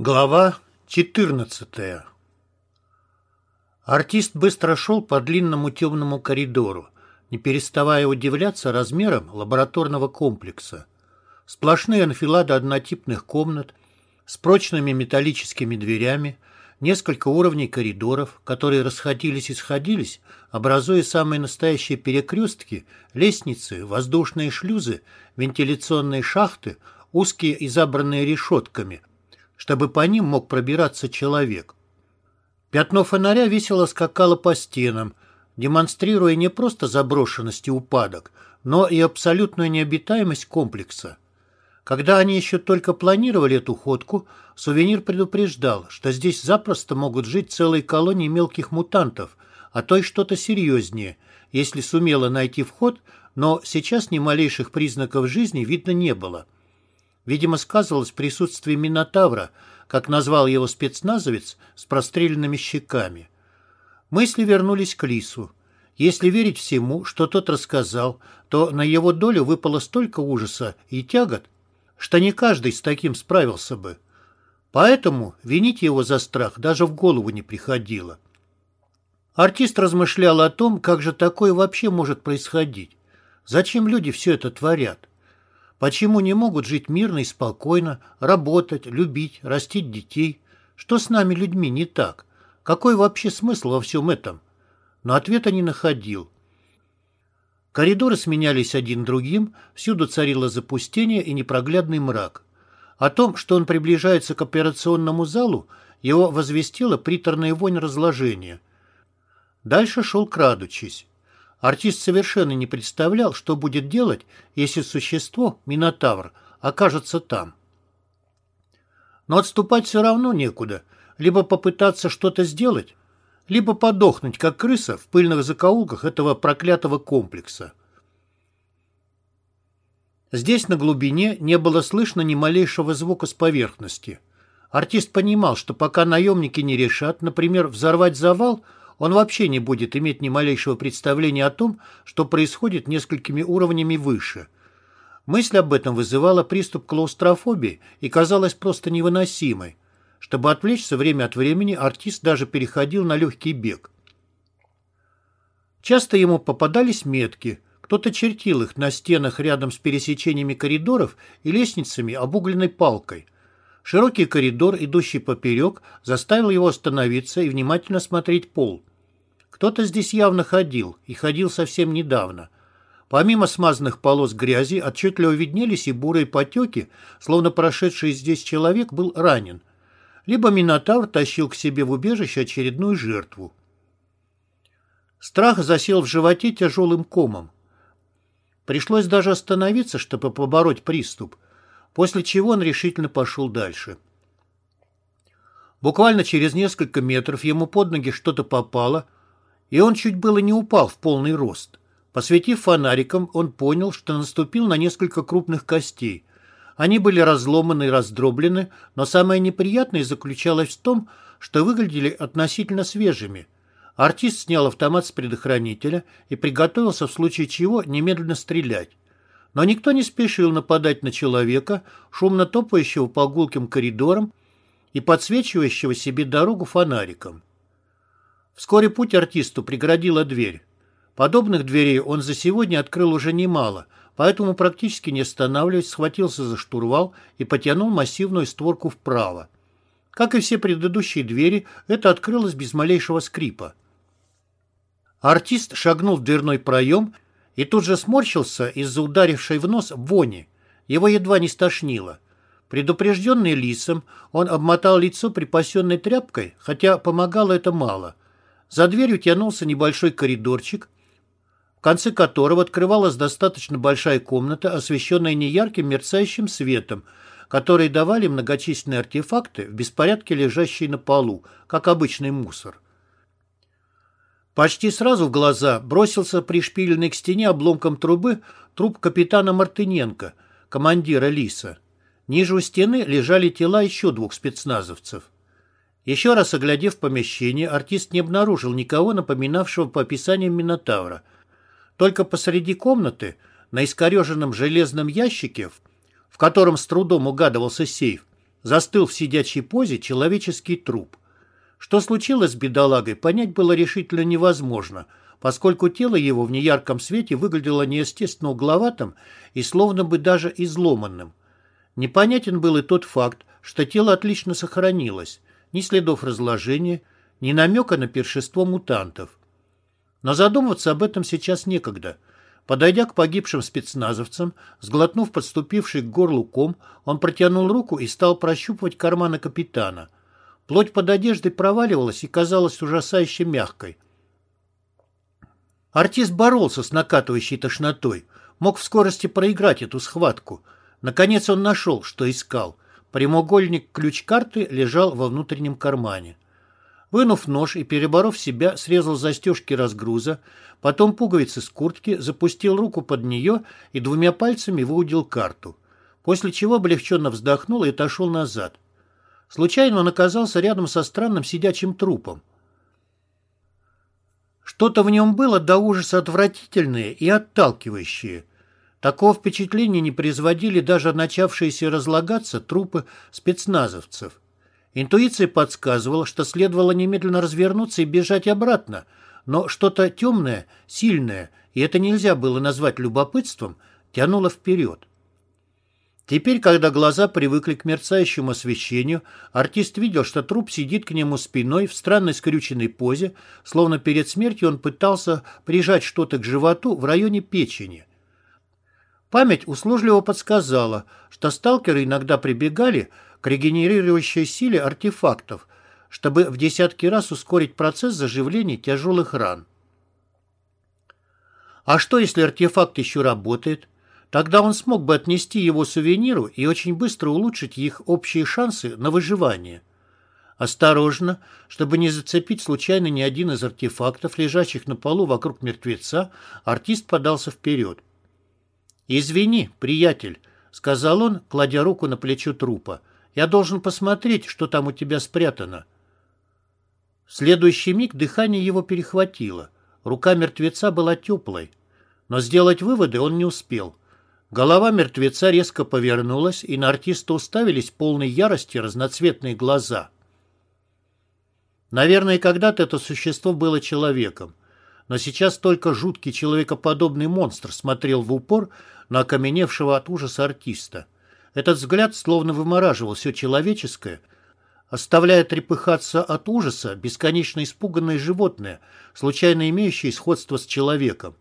Глава 14 Артист быстро шел по длинному темному коридору, не переставая удивляться размерам лабораторного комплекса. Сплошные анфилады однотипных комнат с прочными металлическими дверями, несколько уровней коридоров, которые расходились и сходились, образуя самые настоящие перекрестки, лестницы, воздушные шлюзы, вентиляционные шахты, узкие и забранные решетками – чтобы по ним мог пробираться человек. Пятно фонаря весело скакало по стенам, демонстрируя не просто заброшенность и упадок, но и абсолютную необитаемость комплекса. Когда они еще только планировали эту ходку, сувенир предупреждал, что здесь запросто могут жить целые колонии мелких мутантов, а то и что-то серьезнее, если сумела найти вход, но сейчас ни малейших признаков жизни видно не было. Видимо, сказывалось присутствие Минотавра, как назвал его спецназовец, с простреленными щеками. Мысли вернулись к Лису. Если верить всему, что тот рассказал, то на его долю выпало столько ужаса и тягот, что не каждый с таким справился бы. Поэтому винить его за страх даже в голову не приходило. Артист размышлял о том, как же такое вообще может происходить. Зачем люди все это творят? Почему не могут жить мирно и спокойно, работать, любить, растить детей? Что с нами, людьми, не так? Какой вообще смысл во всем этом? Но ответа не находил. Коридоры сменялись один другим, всюду царило запустение и непроглядный мрак. О том, что он приближается к операционному залу, его возвестила приторная вонь разложения. Дальше шел крадучись. Артист совершенно не представлял, что будет делать, если существо, Минотавр, окажется там. Но отступать все равно некуда. Либо попытаться что-то сделать, либо подохнуть, как крыса, в пыльных закоулках этого проклятого комплекса. Здесь, на глубине, не было слышно ни малейшего звука с поверхности. Артист понимал, что пока наемники не решат, например, взорвать завал – он вообще не будет иметь ни малейшего представления о том, что происходит несколькими уровнями выше. Мысль об этом вызывала приступ клаустрофобии и казалась просто невыносимой. Чтобы отвлечься время от времени, артист даже переходил на легкий бег. Часто ему попадались метки, кто-то чертил их на стенах рядом с пересечениями коридоров и лестницами обугленной палкой – Широкий коридор, идущий поперек, заставил его остановиться и внимательно смотреть пол. Кто-то здесь явно ходил, и ходил совсем недавно. Помимо смазанных полос грязи, отчетливо виднелись и бурые потеки, словно прошедший здесь человек был ранен. Либо Минотавр тащил к себе в убежище очередную жертву. Страх засел в животе тяжелым комом. Пришлось даже остановиться, чтобы побороть приступ после чего он решительно пошел дальше. Буквально через несколько метров ему под ноги что-то попало, и он чуть было не упал в полный рост. Посветив фонариком, он понял, что наступил на несколько крупных костей. Они были разломаны и раздроблены, но самое неприятное заключалось в том, что выглядели относительно свежими. Артист снял автомат с предохранителя и приготовился в случае чего немедленно стрелять. Но никто не спешил нападать на человека, шумно топающего по гулким коридорам и подсвечивающего себе дорогу фонариком. Вскоре путь артисту преградила дверь. Подобных дверей он за сегодня открыл уже немало, поэтому практически не останавливаясь, схватился за штурвал и потянул массивную створку вправо. Как и все предыдущие двери, это открылось без малейшего скрипа. Артист шагнул в дверной проем и тут же сморщился из-за ударившей в нос вони. Его едва не стошнило. Предупрежденный лисом, он обмотал лицо припасенной тряпкой, хотя помогало это мало. За дверью тянулся небольшой коридорчик, в конце которого открывалась достаточно большая комната, освещенная неярким мерцающим светом, которые давали многочисленные артефакты в беспорядке лежащие на полу, как обычный мусор. Почти сразу в глаза бросился пришпиленный к стене обломком трубы труп капитана Мартыненко, командира Лиса. Ниже у стены лежали тела еще двух спецназовцев. Еще раз оглядев помещение, артист не обнаружил никого, напоминавшего по описаниям Минотавра. Только посреди комнаты, на искореженном железном ящике, в котором с трудом угадывался сейф, застыл в сидячей позе человеческий труп. Что случилось с бедолагой, понять было решительно невозможно, поскольку тело его в неярком свете выглядело неестественно угловатым и словно бы даже изломанным. Непонятен был и тот факт, что тело отлично сохранилось, ни следов разложения, ни намека на першество мутантов. Но задумываться об этом сейчас некогда. Подойдя к погибшим спецназовцам, сглотнув подступивший к горлу ком, он протянул руку и стал прощупывать карманы капитана. Плоть под одеждой проваливалась и казалась ужасающе мягкой. Артист боролся с накатывающей тошнотой, мог в скорости проиграть эту схватку. Наконец он нашел, что искал. Прямоугольник ключ-карты лежал во внутреннем кармане. Вынув нож и переборов себя, срезал застежки разгруза, потом пуговицы с куртки, запустил руку под нее и двумя пальцами выудил карту. После чего облегченно вздохнул и отошел назад. Случайно он оказался рядом со странным сидячим трупом. Что-то в нем было до ужаса отвратительное и отталкивающее. Такого впечатления не производили даже начавшиеся разлагаться трупы спецназовцев. Интуиция подсказывала, что следовало немедленно развернуться и бежать обратно, но что-то темное, сильное, и это нельзя было назвать любопытством, тянуло вперед. Теперь, когда глаза привыкли к мерцающему освещению, артист видел, что труп сидит к нему спиной в странной скрюченной позе, словно перед смертью он пытался прижать что-то к животу в районе печени. Память услужливо подсказала, что сталкеры иногда прибегали к регенерирующей силе артефактов, чтобы в десятки раз ускорить процесс заживления тяжелых ран. А что, если артефакт еще работает? Тогда он смог бы отнести его сувениру и очень быстро улучшить их общие шансы на выживание. Осторожно, чтобы не зацепить случайно ни один из артефактов, лежащих на полу вокруг мертвеца, артист подался вперед. «Извини, приятель», — сказал он, кладя руку на плечо трупа. «Я должен посмотреть, что там у тебя спрятано». В следующий миг дыхание его перехватило. Рука мертвеца была теплой. Но сделать выводы он не успел — Голова мертвеца резко повернулась, и на артиста уставились полной ярости разноцветные глаза. Наверное, когда-то это существо было человеком, но сейчас только жуткий человекоподобный монстр смотрел в упор на окаменевшего от ужаса артиста. Этот взгляд словно вымораживал все человеческое, оставляя трепыхаться от ужаса бесконечно испуганное животное, случайно имеющее сходство с человеком.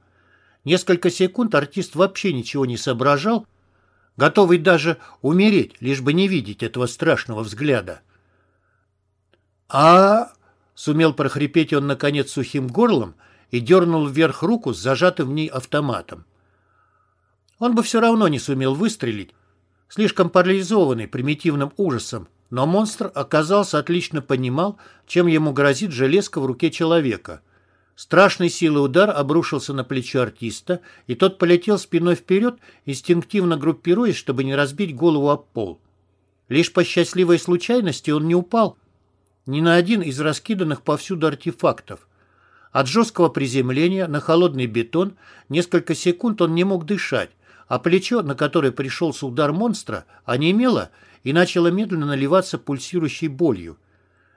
Несколько секунд артист вообще ничего не соображал, готовый даже умереть, лишь бы не видеть этого страшного взгляда. а сумел прохрипеть он, наконец, сухим горлом и дернул вверх руку с зажатым в ней автоматом. Он бы все равно не сумел выстрелить, слишком парализованный примитивным ужасом, но монстр, оказался, отлично понимал, чем ему грозит железка в руке человека — Страшной силы удар обрушился на плечо артиста, и тот полетел спиной вперед, инстинктивно группируясь, чтобы не разбить голову об пол. Лишь по счастливой случайности он не упал ни на один из раскиданных повсюду артефактов. От жесткого приземления на холодный бетон несколько секунд он не мог дышать, а плечо, на которое пришелся удар монстра, онемело и начало медленно наливаться пульсирующей болью.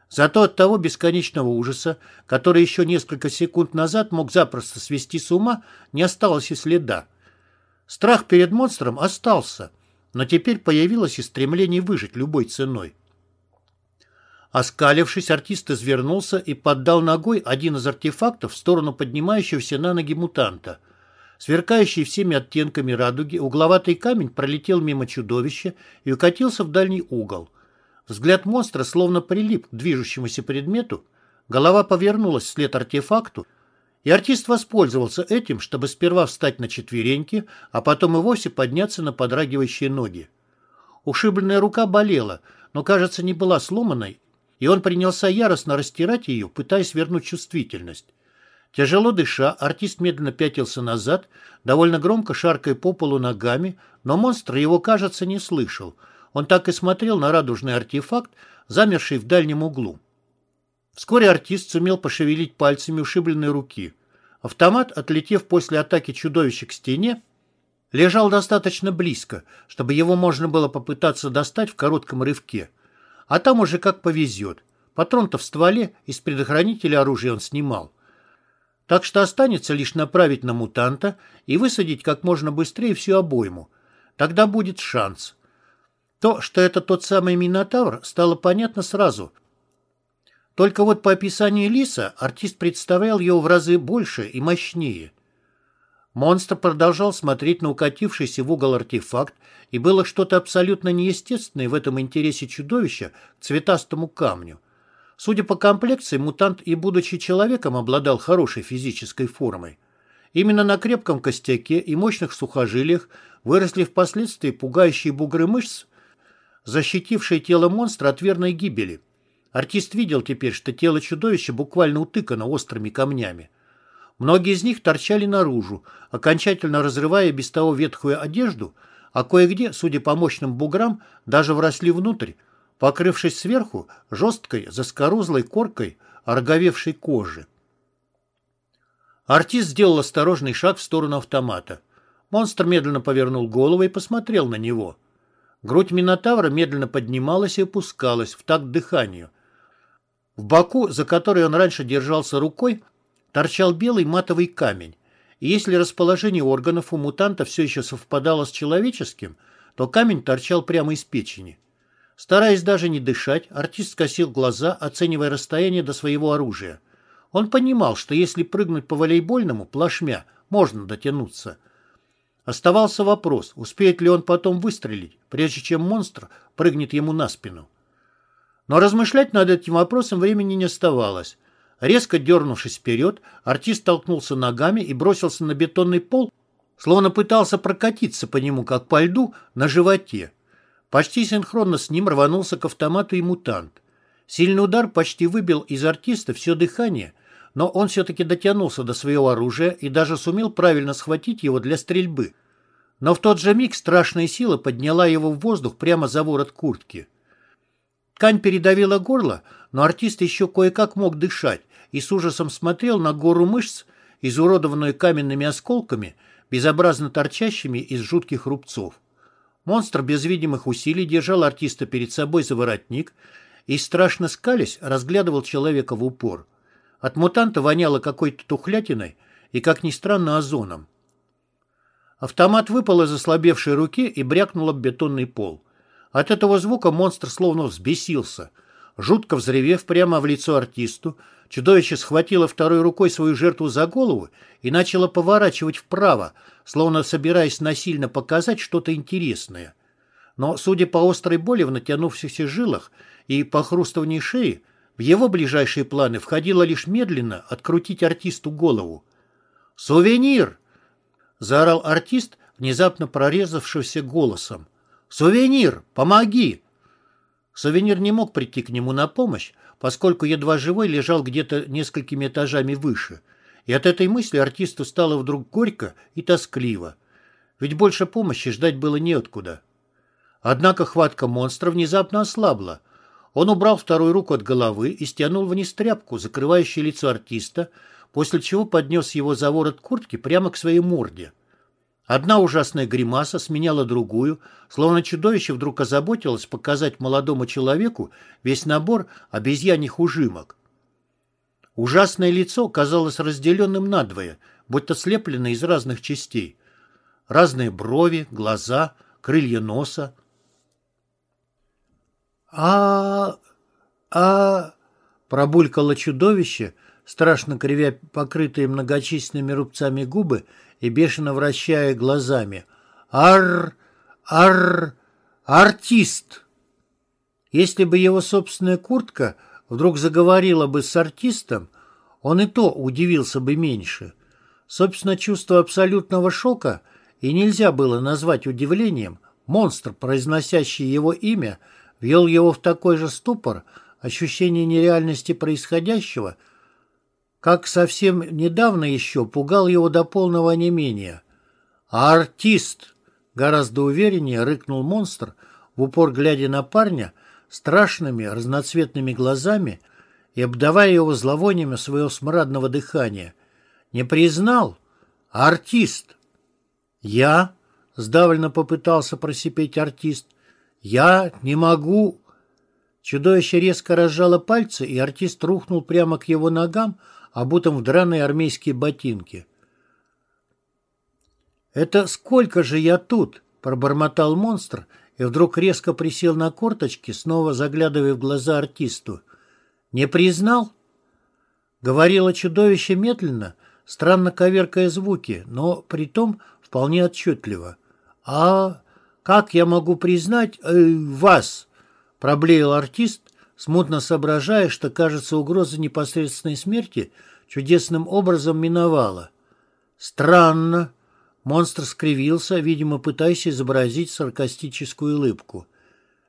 Зато от того бесконечного ужаса, который еще несколько секунд назад мог запросто свести с ума, не осталось и следа. Страх перед монстром остался, но теперь появилось и стремление выжить любой ценой. Оскалившись, артист извернулся и поддал ногой один из артефактов в сторону поднимающегося на ноги мутанта. Сверкающий всеми оттенками радуги, угловатый камень пролетел мимо чудовища и укатился в дальний угол. Взгляд монстра словно прилип к движущемуся предмету, голова повернулась вслед артефакту, и артист воспользовался этим, чтобы сперва встать на четвереньки, а потом и вовсе подняться на подрагивающие ноги. Ушибленная рука болела, но, кажется, не была сломанной, и он принялся яростно растирать ее, пытаясь вернуть чувствительность. Тяжело дыша, артист медленно пятился назад, довольно громко шаркая по полу ногами, но монстр его, кажется, не слышал — он так и смотрел на радужный артефакт, замерший в дальнем углу. Вскоре артист сумел пошевелить пальцами ушибленной руки. Автомат, отлетев после атаки чудовища к стене, лежал достаточно близко, чтобы его можно было попытаться достать в коротком рывке – А там уже как повезет. Патрон-то в стволе, из предохранителя оружия он снимал. Так что останется лишь направить на мутанта и высадить как можно быстрее всю обойму. Тогда будет шанс. То, что это тот самый Минотавр, стало понятно сразу. Только вот по описанию Лиса артист представлял его в разы больше и мощнее. Монстр продолжал смотреть на укатившийся в угол артефакт, и было что-то абсолютно неестественное в этом интересе чудовища к цветастому камню. Судя по комплекции, мутант и будучи человеком обладал хорошей физической формой. Именно на крепком костяке и мощных сухожилиях выросли впоследствии пугающие бугры мышц, защитившие тело монстра от верной гибели. Артист видел теперь, что тело чудовища буквально утыкано острыми камнями. Многие из них торчали наружу, окончательно разрывая без того ветхую одежду, а кое-где, судя по мощным буграм, даже вросли внутрь, покрывшись сверху жесткой, заскорузлой коркой ороговевшей кожи. Артист сделал осторожный шаг в сторону автомата. Монстр медленно повернул голову и посмотрел на него. Грудь Минотавра медленно поднималась и опускалась в такт дыханию. В боку, за который он раньше держался рукой, торчал белый матовый камень, и если расположение органов у мутанта все еще совпадало с человеческим, то камень торчал прямо из печени. Стараясь даже не дышать, артист скосил глаза, оценивая расстояние до своего оружия. Он понимал, что если прыгнуть по волейбольному, плашмя, можно дотянуться. Оставался вопрос, успеет ли он потом выстрелить, прежде чем монстр прыгнет ему на спину. Но размышлять над этим вопросом времени не оставалось. Резко дернувшись вперед, артист толкнулся ногами и бросился на бетонный пол, словно пытался прокатиться по нему, как по льду, на животе. Почти синхронно с ним рванулся к автомату и мутант. Сильный удар почти выбил из артиста все дыхание, но он все-таки дотянулся до своего оружия и даже сумел правильно схватить его для стрельбы. Но в тот же миг страшная сила подняла его в воздух прямо за ворот куртки. Ткань передавила горло, но артист еще кое-как мог дышать и с ужасом смотрел на гору мышц, изуродованную каменными осколками, безобразно торчащими из жутких рубцов. Монстр без видимых усилий держал артиста перед собой за воротник и, страшно скались, разглядывал человека в упор. От мутанта воняло какой-то тухлятиной и, как ни странно, озоном. Автомат выпал из ослабевшей руки и брякнул об бетонный пол. От этого звука монстр словно взбесился. Жутко взревев прямо в лицо артисту, чудовище схватило второй рукой свою жертву за голову и начало поворачивать вправо, словно собираясь насильно показать что-то интересное. Но, судя по острой боли в натянувшихся жилах и похрустыванию шеи, в его ближайшие планы входило лишь медленно открутить артисту голову. «Сувенир!» — заорал артист, внезапно прорезавшимся голосом. «Сувенир, помоги!» Сувенир не мог прийти к нему на помощь, поскольку едва живой лежал где-то несколькими этажами выше. И от этой мысли артисту стало вдруг горько и тоскливо. Ведь больше помощи ждать было неоткуда. Однако хватка монстра внезапно ослабла. Он убрал вторую руку от головы и стянул вниз тряпку, закрывающую лицо артиста, после чего поднес его за ворот куртки прямо к своей морде. Одна ужасная гримаса сменяла другую, словно чудовище вдруг озаботилось показать молодому человеку весь набор обезьяньих ужимок. Ужасное лицо казалось разделенным надвое, будто слепленное из разных частей. Разные брови, глаза, крылья носа. А а пробулькало чудовище, страшно кривя покрытые многочисленными рубцами губы и бешено вращая глазами. «Ар... ар... артист!» Если бы его собственная куртка вдруг заговорила бы с артистом, он и то удивился бы меньше. Собственно, чувство абсолютного шока и нельзя было назвать удивлением. Монстр, произносящий его имя, вел его в такой же ступор, ощущение нереальности происходящего – как совсем недавно еще пугал его до полного онемения. «Артист!» — гораздо увереннее рыкнул монстр, в упор глядя на парня, страшными разноцветными глазами и обдавая его зловониями своего смрадного дыхания. «Не признал? Артист!» «Я?» — сдавленно попытался просипеть артист. «Я не могу...» Чудовище резко разжало пальцы, и артист рухнул прямо к его ногам, обутым в драные армейские ботинки. «Это сколько же я тут?» – пробормотал монстр и вдруг резко присел на корточки, снова заглядывая в глаза артисту. «Не признал?» Говорило чудовище медленно, странно коверкая звуки, но притом вполне отчетливо. «А как я могу признать э, вас?» — проблеял артист, смутно соображая, что, кажется, угроза непосредственной смерти чудесным образом миновала. «Странно». Монстр скривился, видимо, пытаясь изобразить саркастическую улыбку.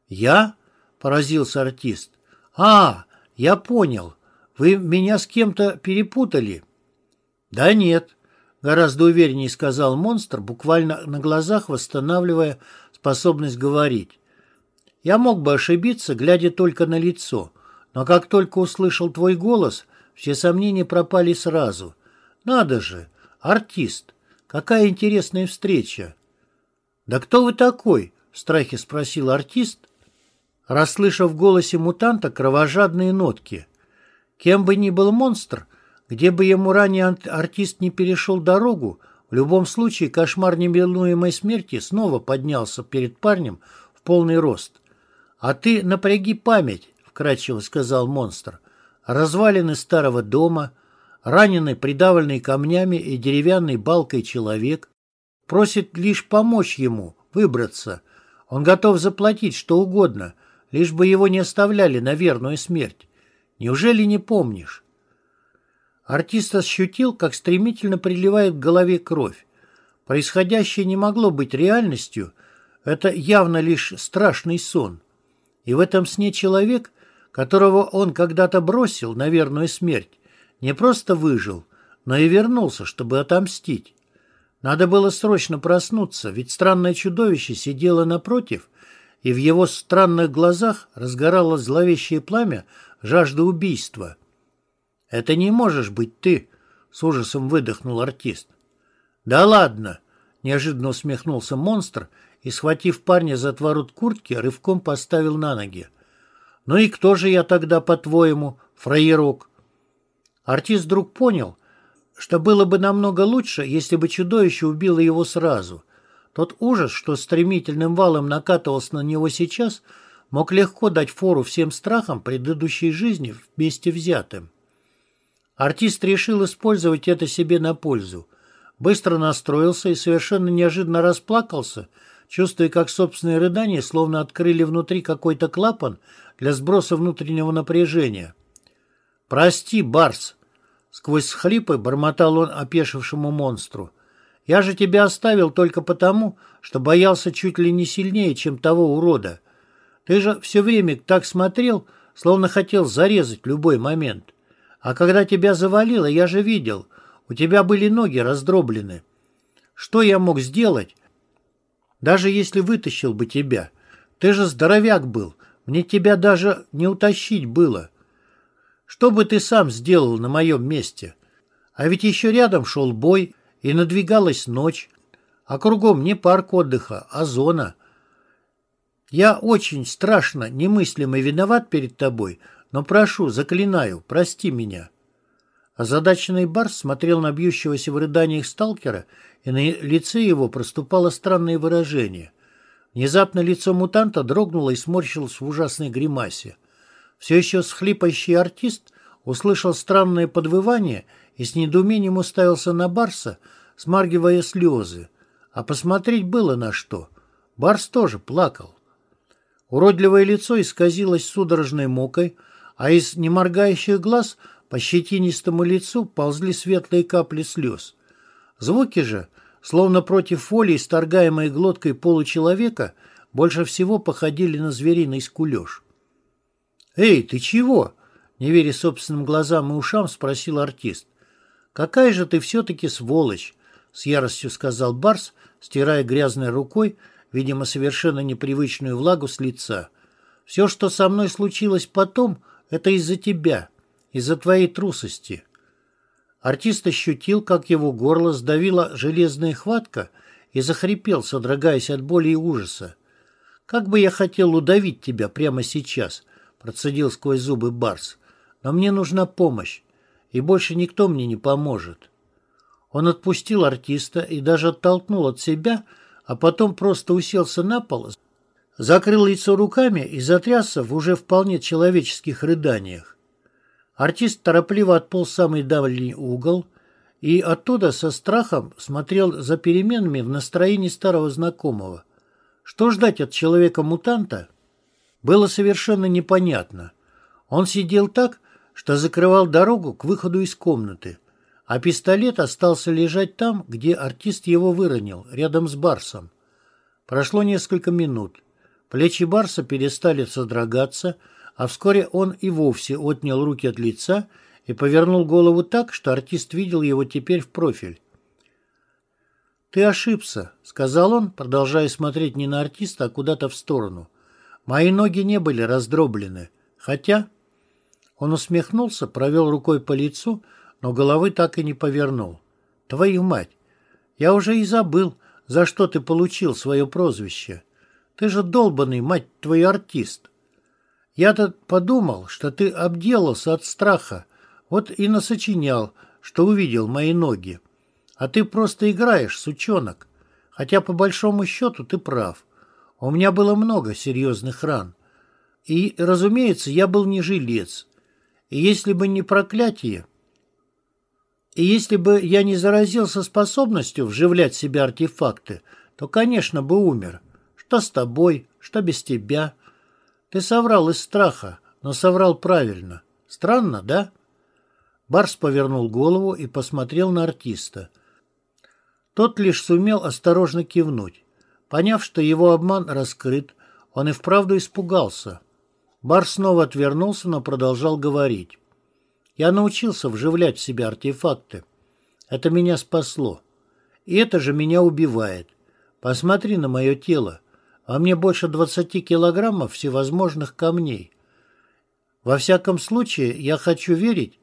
«Я?» — поразился артист. «А, я понял. Вы меня с кем-то перепутали?» «Да нет», — гораздо увереннее сказал монстр, буквально на глазах восстанавливая способность говорить. Я мог бы ошибиться, глядя только на лицо, но как только услышал твой голос, все сомнения пропали сразу. Надо же, артист, какая интересная встреча. «Да кто вы такой?» — в страхе спросил артист, расслышав в голосе мутанта кровожадные нотки. Кем бы ни был монстр, где бы ему ранее артист не перешел дорогу, в любом случае кошмар неминуемой смерти снова поднялся перед парнем в полный рост. «А ты напряги память», — вкратчиво сказал монстр. «Развалины старого дома, раненый, придавленный камнями и деревянной балкой человек, просит лишь помочь ему выбраться. Он готов заплатить что угодно, лишь бы его не оставляли на верную смерть. Неужели не помнишь?» Артист ощутил, как стремительно приливает к голове кровь. Происходящее не могло быть реальностью, это явно лишь страшный сон. И в этом сне человек, которого он когда-то бросил на верную смерть, не просто выжил, но и вернулся, чтобы отомстить. Надо было срочно проснуться, ведь странное чудовище сидело напротив, и в его странных глазах разгоралось зловещее пламя жажды убийства. «Это не можешь быть ты!» — с ужасом выдохнул артист. «Да ладно!» — неожиданно усмехнулся монстр и, схватив парня за отворот куртки, рывком поставил на ноги. «Ну и кто же я тогда, по-твоему, фраерок?» Артист вдруг понял, что было бы намного лучше, если бы чудовище убило его сразу. Тот ужас, что стремительным валом накатывался на него сейчас, мог легко дать фору всем страхам предыдущей жизни вместе взятым. Артист решил использовать это себе на пользу. Быстро настроился и совершенно неожиданно расплакался – чувствуя, как собственные рыдания словно открыли внутри какой-то клапан для сброса внутреннего напряжения. «Прости, Барс!» — сквозь хлипы бормотал он опешившему монстру. «Я же тебя оставил только потому, что боялся чуть ли не сильнее, чем того урода. Ты же все время так смотрел, словно хотел зарезать любой момент. А когда тебя завалило, я же видел, у тебя были ноги раздроблены. Что я мог сделать, даже если вытащил бы тебя. Ты же здоровяк был. Мне тебя даже не утащить было. Что бы ты сам сделал на моем месте? А ведь еще рядом шел бой, и надвигалась ночь. А кругом не парк отдыха, а зона. Я очень страшно, немыслимо виноват перед тобой, но прошу, заклинаю, прости меня». Озадаченный Барс смотрел на бьющегося в рыданиях сталкера и на лице его проступало странное выражение. Внезапно лицо мутанта дрогнуло и сморщилось в ужасной гримасе. Все еще схлипающий артист услышал странное подвывание и с недоумением уставился на Барса, смаргивая слезы. А посмотреть было на что. Барс тоже плакал. Уродливое лицо исказилось судорожной мукой, а из неморгающих глаз по щетинистому лицу ползли светлые капли слез. Звуки же, словно против фолии, сторгаемой глоткой получеловека, больше всего походили на звериный скулеж. «Эй, ты чего?» — не веря собственным глазам и ушам, спросил артист. «Какая же ты все-таки сволочь!» — с яростью сказал Барс, стирая грязной рукой, видимо, совершенно непривычную влагу с лица. «Все, что со мной случилось потом, это из-за тебя, из-за твоей трусости. Артист ощутил, как его горло сдавила железная хватка и захрипел, содрогаясь от боли и ужаса. «Как бы я хотел удавить тебя прямо сейчас!» процедил сквозь зубы Барс. «Но мне нужна помощь, и больше никто мне не поможет». Он отпустил артиста и даже оттолкнул от себя, а потом просто уселся на пол, закрыл лицо руками и затрясся в уже вполне человеческих рыданиях. Артист торопливо отполз в самый дальний угол и оттуда со страхом смотрел за переменами в настроении старого знакомого. Что ждать от человека-мутанта, было совершенно непонятно. Он сидел так, что закрывал дорогу к выходу из комнаты, а пистолет остался лежать там, где артист его выронил, рядом с Барсом. Прошло несколько минут. Плечи Барса перестали содрогаться, а вскоре он и вовсе отнял руки от лица и повернул голову так, что артист видел его теперь в профиль. «Ты ошибся», — сказал он, продолжая смотреть не на артиста, а куда-то в сторону. «Мои ноги не были раздроблены. Хотя...» Он усмехнулся, провел рукой по лицу, но головы так и не повернул. «Твою мать! Я уже и забыл, за что ты получил свое прозвище. Ты же долбанный, мать твой, артист. Я-то подумал, что ты обделался от страха, вот и насочинял, что увидел мои ноги. А ты просто играешь, сучонок. Хотя, по большому счету, ты прав. У меня было много серьезных ран. И, разумеется, я был не жилец. И если бы не проклятие, и если бы я не заразился способностью вживлять в себя артефакты, то, конечно, бы умер. Что с тобой, что без тебя. Ты соврал из страха, но соврал правильно. Странно, да? Барс повернул голову и посмотрел на артиста. Тот лишь сумел осторожно кивнуть. Поняв, что его обман раскрыт, он и вправду испугался. Барс снова отвернулся, но продолжал говорить. «Я научился вживлять в себя артефакты. Это меня спасло. И это же меня убивает. Посмотри на мое тело а мне больше 20 килограммов всевозможных камней. Во всяком случае, я хочу верить,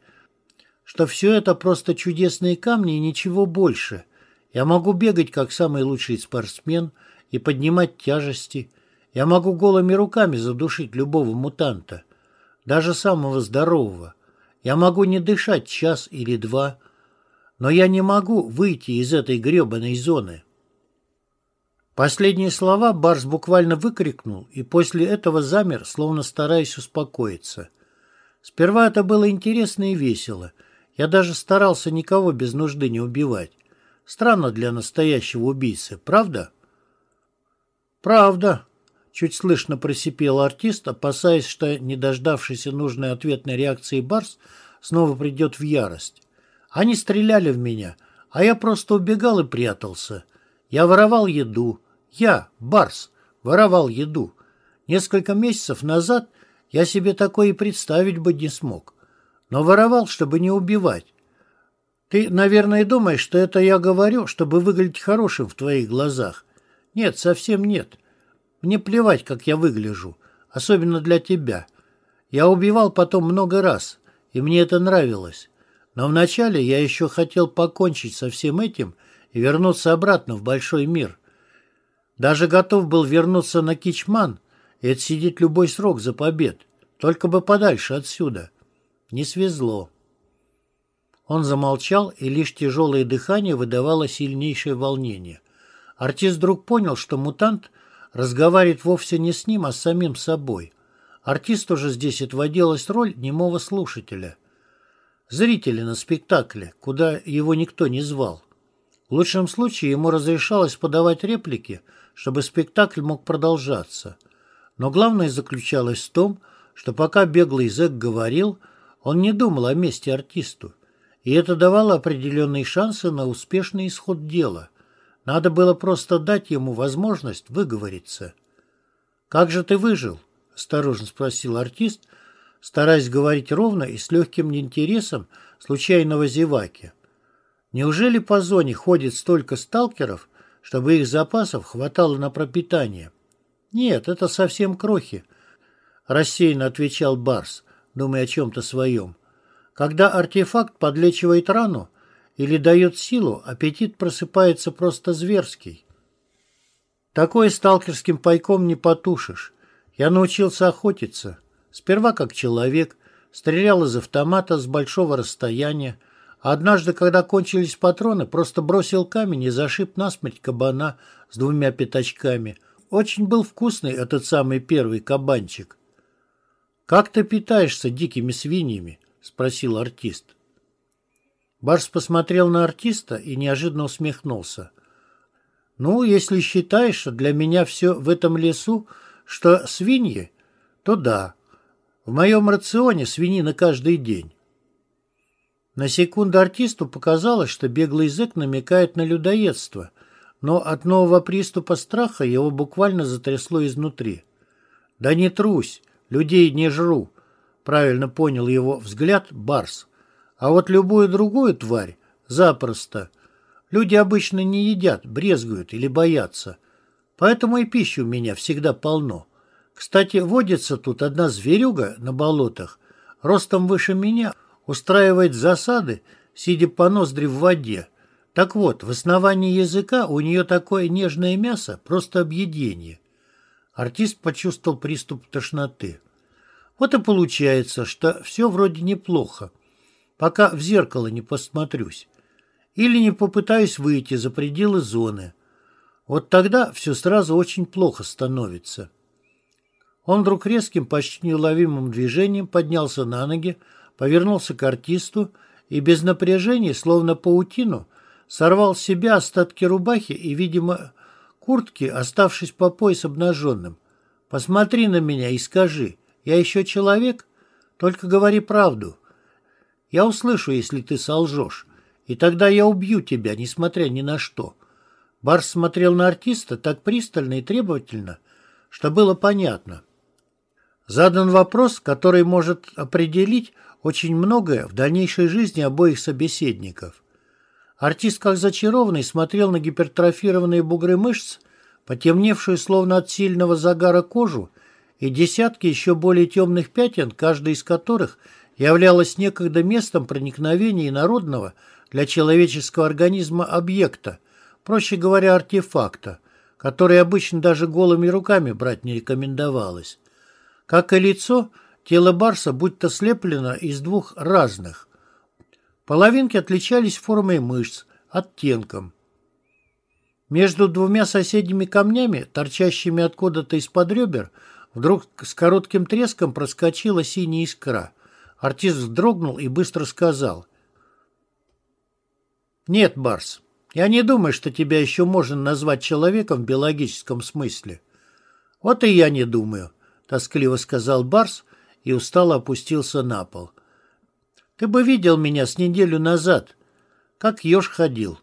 что все это просто чудесные камни и ничего больше. Я могу бегать, как самый лучший спортсмен, и поднимать тяжести. Я могу голыми руками задушить любого мутанта, даже самого здорового. Я могу не дышать час или два, но я не могу выйти из этой гребаной зоны. Последние слова Барс буквально выкрикнул и после этого замер, словно стараясь успокоиться. Сперва это было интересно и весело. Я даже старался никого без нужды не убивать. Странно для настоящего убийцы, правда? Правда, чуть слышно просипел артист, опасаясь, что, не дождавшийся нужной ответной реакции Барс, снова придет в ярость. Они стреляли в меня, а я просто убегал и прятался. Я воровал еду, я, Барс, воровал еду. Несколько месяцев назад я себе такое и представить бы не смог. Но воровал, чтобы не убивать. Ты, наверное, думаешь, что это я говорю, чтобы выглядеть хорошим в твоих глазах. Нет, совсем нет. Мне плевать, как я выгляжу, особенно для тебя. Я убивал потом много раз, и мне это нравилось. Но вначале я еще хотел покончить со всем этим и вернуться обратно в большой мир. Даже готов был вернуться на Кичман и отсидеть любой срок за побед, только бы подальше отсюда. Не свезло. Он замолчал, и лишь тяжелое дыхание выдавало сильнейшее волнение. Артист вдруг понял, что мутант разговаривает вовсе не с ним, а с самим собой. Артисту же здесь отводилась роль немого слушателя. Зрителя на спектакле, куда его никто не звал. В лучшем случае ему разрешалось подавать реплики – чтобы спектакль мог продолжаться. Но главное заключалось в том, что пока беглый зэк говорил, он не думал о месте артисту. И это давало определенные шансы на успешный исход дела. Надо было просто дать ему возможность выговориться. «Как же ты выжил?» – осторожно спросил артист, стараясь говорить ровно и с легким интересом случайного зеваки. «Неужели по зоне ходит столько сталкеров, чтобы их запасов хватало на пропитание. «Нет, это совсем крохи», — рассеянно отвечал Барс, думая о чем-то своем. «Когда артефакт подлечивает рану или дает силу, аппетит просыпается просто зверский. Такое сталкерским пайком не потушишь. Я научился охотиться. Сперва как человек, стрелял из автомата с большого расстояния, однажды, когда кончились патроны, просто бросил камень и зашиб насмерть кабана с двумя пятачками. Очень был вкусный этот самый первый кабанчик. «Как ты питаешься дикими свиньями?» — спросил артист. Барс посмотрел на артиста и неожиданно усмехнулся. «Ну, если считаешь, что для меня все в этом лесу, что свиньи, то да. В моем рационе свинина каждый день». На секунду артисту показалось, что беглый язык намекает на людоедство, но от нового приступа страха его буквально затрясло изнутри. «Да не трусь, людей не жру», — правильно понял его взгляд Барс. А вот любую другую тварь запросто. Люди обычно не едят, брезгуют или боятся. Поэтому и пищи у меня всегда полно. Кстати, водится тут одна зверюга на болотах, ростом выше меня, устраивает засады, сидя по ноздри в воде. Так вот, в основании языка у нее такое нежное мясо, просто объедение. Артист почувствовал приступ тошноты. Вот и получается, что все вроде неплохо пока в зеркало не посмотрюсь. Или не попытаюсь выйти за пределы зоны. Вот тогда все сразу очень плохо становится. Он вдруг резким, почти неуловимым движением поднялся на ноги, повернулся к артисту и без напряжения, словно паутину, сорвал с себя остатки рубахи и, видимо, куртки, оставшись по пояс обнаженным. «Посмотри на меня и скажи, я еще человек? Только говори правду. Я услышу, если ты солжешь, и тогда я убью тебя, несмотря ни на что». Барс смотрел на артиста так пристально и требовательно, что было понятно. Задан вопрос, который может определить очень многое в дальнейшей жизни обоих собеседников. Артист, как зачарованный, смотрел на гипертрофированные бугры мышц, потемневшую словно от сильного загара кожу, и десятки еще более темных пятен, каждый из которых – являлась некогда местом проникновения инородного для человеческого организма объекта, проще говоря, артефакта, который обычно даже голыми руками брать не рекомендовалось. Как и лицо, тело Барса будто слеплено из двух разных. Половинки отличались формой мышц, оттенком. Между двумя соседними камнями, торчащими откуда-то из-под ребер, вдруг с коротким треском проскочила синяя искра – Артист вздрогнул и быстро сказал. «Нет, Барс, я не думаю, что тебя еще можно назвать человеком в биологическом смысле». «Вот и я не думаю», — тоскливо сказал Барс и устало опустился на пол. «Ты бы видел меня с неделю назад, как еж ходил.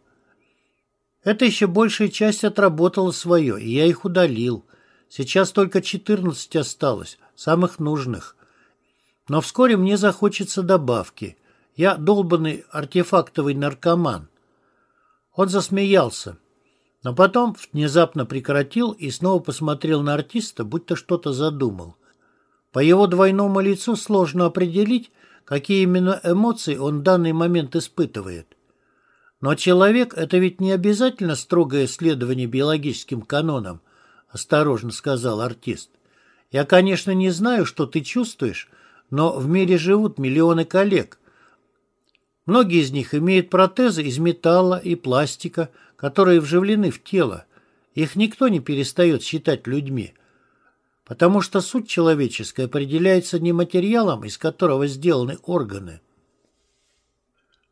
Это еще большая часть отработала свое, и я их удалил. Сейчас только четырнадцать осталось, самых нужных. Но вскоре мне захочется добавки. Я долбанный артефактовый наркоман. Он засмеялся, но потом внезапно прекратил и снова посмотрел на артиста, будто что-то задумал. По его двойному лицу сложно определить, какие именно эмоции он в данный момент испытывает. Но человек — это ведь не обязательно строгое следование биологическим канонам, — осторожно сказал артист. Я, конечно, не знаю, что ты чувствуешь, но в мире живут миллионы коллег. Многие из них имеют протезы из металла и пластика, которые вживлены в тело. Их никто не перестает считать людьми, потому что суть человеческая определяется не материалом, из которого сделаны органы.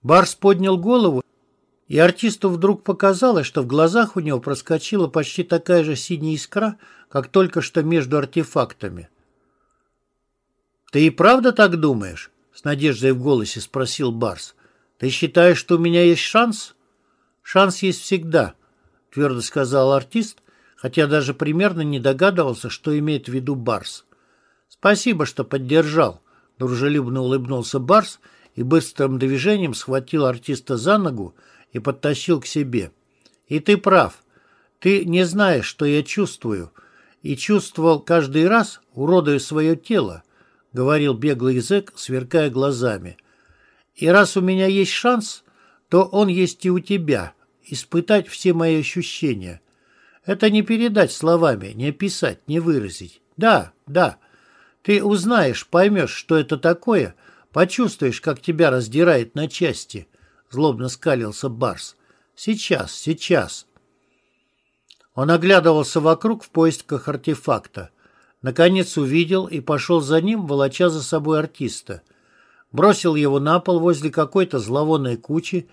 Барс поднял голову, и артисту вдруг показалось, что в глазах у него проскочила почти такая же синяя искра, как только что между артефактами. «Ты и правда так думаешь?» — с надеждой в голосе спросил Барс. «Ты считаешь, что у меня есть шанс?» «Шанс есть всегда», — твердо сказал артист, хотя даже примерно не догадывался, что имеет в виду Барс. «Спасибо, что поддержал», — дружелюбно улыбнулся Барс и быстрым движением схватил артиста за ногу и подтащил к себе. «И ты прав. Ты не знаешь, что я чувствую, и чувствовал каждый раз, уродуя свое тело. — говорил беглый язык, сверкая глазами. «И раз у меня есть шанс, то он есть и у тебя, испытать все мои ощущения. Это не передать словами, не описать, не выразить. Да, да, Ты узнаешь, поймешь, что это такое, почувствуешь, как тебя раздирает на части. Злобно скалился Барс. Сейчас, сейчас. Он оглядывался вокруг в поисках артефакта. Наконец увидел и пошел за ним, волоча за собой артиста. Бросил его на пол возле какой-то зловонной кучи,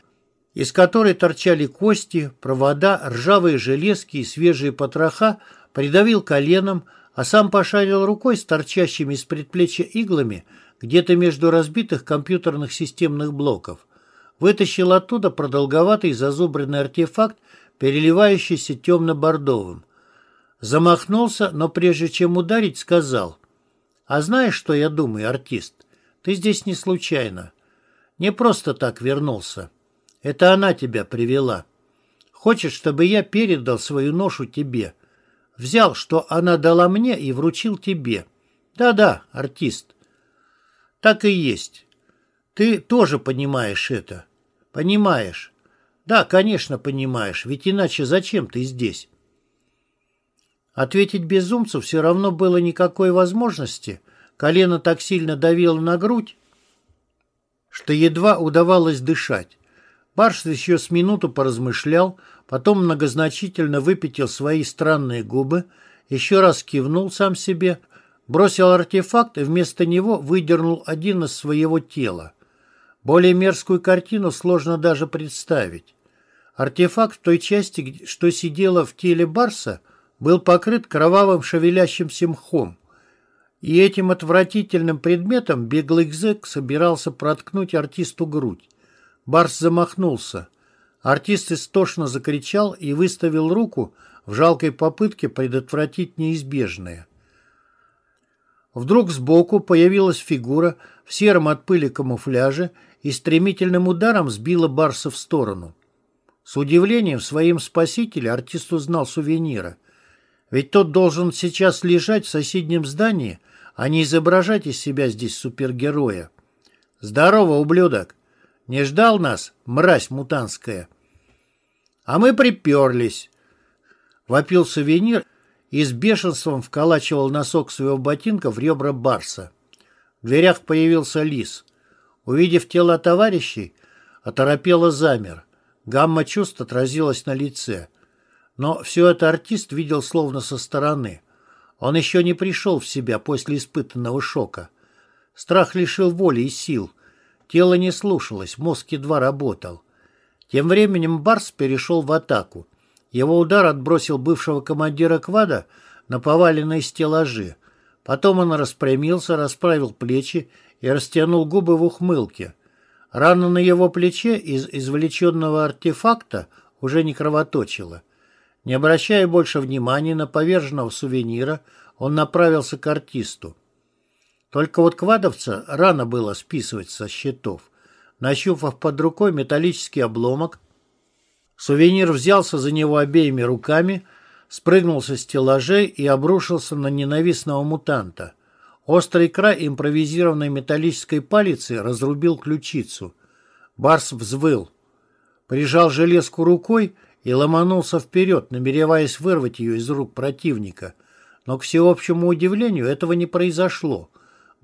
из которой торчали кости, провода, ржавые железки и свежие потроха, придавил коленом, а сам пошарил рукой с торчащими из предплечья иглами где-то между разбитых компьютерных системных блоков. Вытащил оттуда продолговатый зазубренный артефакт, переливающийся темно-бордовым. Замахнулся, но прежде чем ударить, сказал, «А знаешь, что я думаю, артист? Ты здесь не случайно. Не просто так вернулся. Это она тебя привела. Хочет, чтобы я передал свою ношу тебе. Взял, что она дала мне и вручил тебе. Да-да, артист. Так и есть. Ты тоже понимаешь это. Понимаешь. Да, конечно, понимаешь, ведь иначе зачем ты здесь? Ответить безумцу все равно было никакой возможности. Колено так сильно давило на грудь, что едва удавалось дышать. Барш еще с минуту поразмышлял, потом многозначительно выпятил свои странные губы, еще раз кивнул сам себе, бросил артефакт и вместо него выдернул один из своего тела. Более мерзкую картину сложно даже представить. Артефакт в той части, что сидела в теле Барса, был покрыт кровавым шевелящимся мхом. И этим отвратительным предметом беглый Гзек собирался проткнуть артисту грудь. Барс замахнулся. Артист истошно закричал и выставил руку в жалкой попытке предотвратить неизбежное. Вдруг сбоку появилась фигура в сером от пыли камуфляже и стремительным ударом сбила Барса в сторону. С удивлением своим спасителя артист узнал сувенира. Ведь тот должен сейчас лежать в соседнем здании, а не изображать из себя здесь супергероя. «Здорово, ублюдок! Не ждал нас, мразь мутанская?» «А мы приперлись!» Вопил сувенир и с бешенством вколачивал носок своего ботинка в ребра барса. В дверях появился лис. Увидев тело товарищей, оторопело замер. Гамма чувств отразилась на лице. Но все это артист видел словно со стороны. Он еще не пришел в себя после испытанного шока. Страх лишил воли и сил. Тело не слушалось, мозг едва работал. Тем временем Барс перешел в атаку. Его удар отбросил бывшего командира квада на поваленные стеллажи. Потом он распрямился, расправил плечи и растянул губы в ухмылке. Рана на его плече из извлеченного артефакта уже не кровоточила. Не обращая больше внимания на поверженного сувенира, он направился к артисту. Только вот квадовца рано было списывать со счетов. Нащупав под рукой металлический обломок, сувенир взялся за него обеими руками, спрыгнул со стеллажей и обрушился на ненавистного мутанта. Острый край импровизированной металлической палицы разрубил ключицу. Барс взвыл. Прижал железку рукой и ломанулся вперед, намереваясь вырвать ее из рук противника. Но, к всеобщему удивлению, этого не произошло.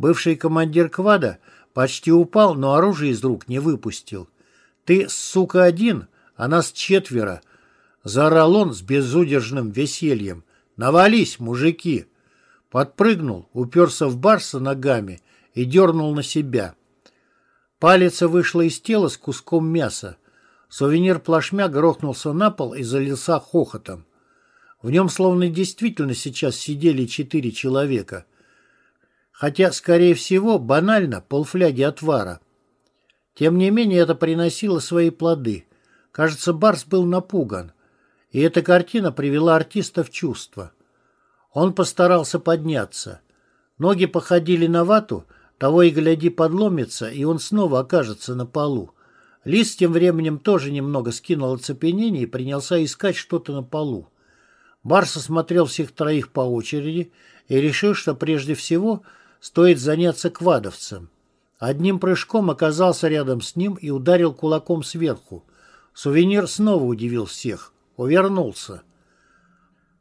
Бывший командир квада почти упал, но оружие из рук не выпустил. «Ты, сука, один, а нас четверо!» Заорал он с безудержным весельем. «Навались, мужики!» Подпрыгнул, уперся в барса ногами и дернул на себя. Палец вышла из тела с куском мяса. Сувенир плашмя грохнулся на пол и залился хохотом. В нем словно действительно сейчас сидели четыре человека. Хотя, скорее всего, банально полфляги отвара. Тем не менее, это приносило свои плоды. Кажется, Барс был напуган. И эта картина привела артиста в чувство. Он постарался подняться. Ноги походили на вату, того и гляди подломится, и он снова окажется на полу. Лис тем временем тоже немного скинул оцепенение и принялся искать что-то на полу. Барс осмотрел всех троих по очереди и решил, что прежде всего стоит заняться квадовцем. Одним прыжком оказался рядом с ним и ударил кулаком сверху. Сувенир снова удивил всех. Увернулся.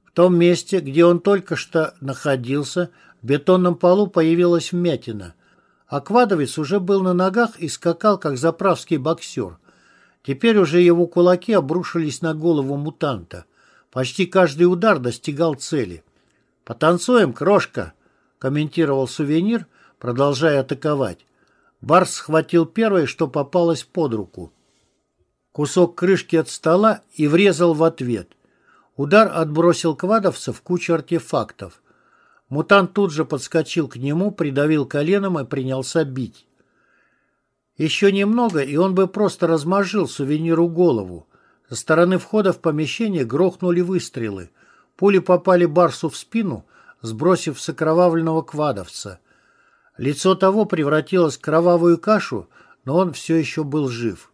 В том месте, где он только что находился, в бетонном полу появилась вмятина. Аквадовец уже был на ногах и скакал, как заправский боксер. Теперь уже его кулаки обрушились на голову мутанта. Почти каждый удар достигал цели. «Потанцуем, крошка!» — комментировал сувенир, продолжая атаковать. Барс схватил первое, что попалось под руку. Кусок крышки от стола и врезал в ответ. Удар отбросил квадовца в кучу артефактов. Мутант тут же подскочил к нему, придавил коленом и принялся бить. Еще немного, и он бы просто размозжил сувениру голову. Со стороны входа в помещение грохнули выстрелы. Пули попали Барсу в спину, сбросив с окровавленного квадовца. Лицо того превратилось в кровавую кашу, но он все еще был жив.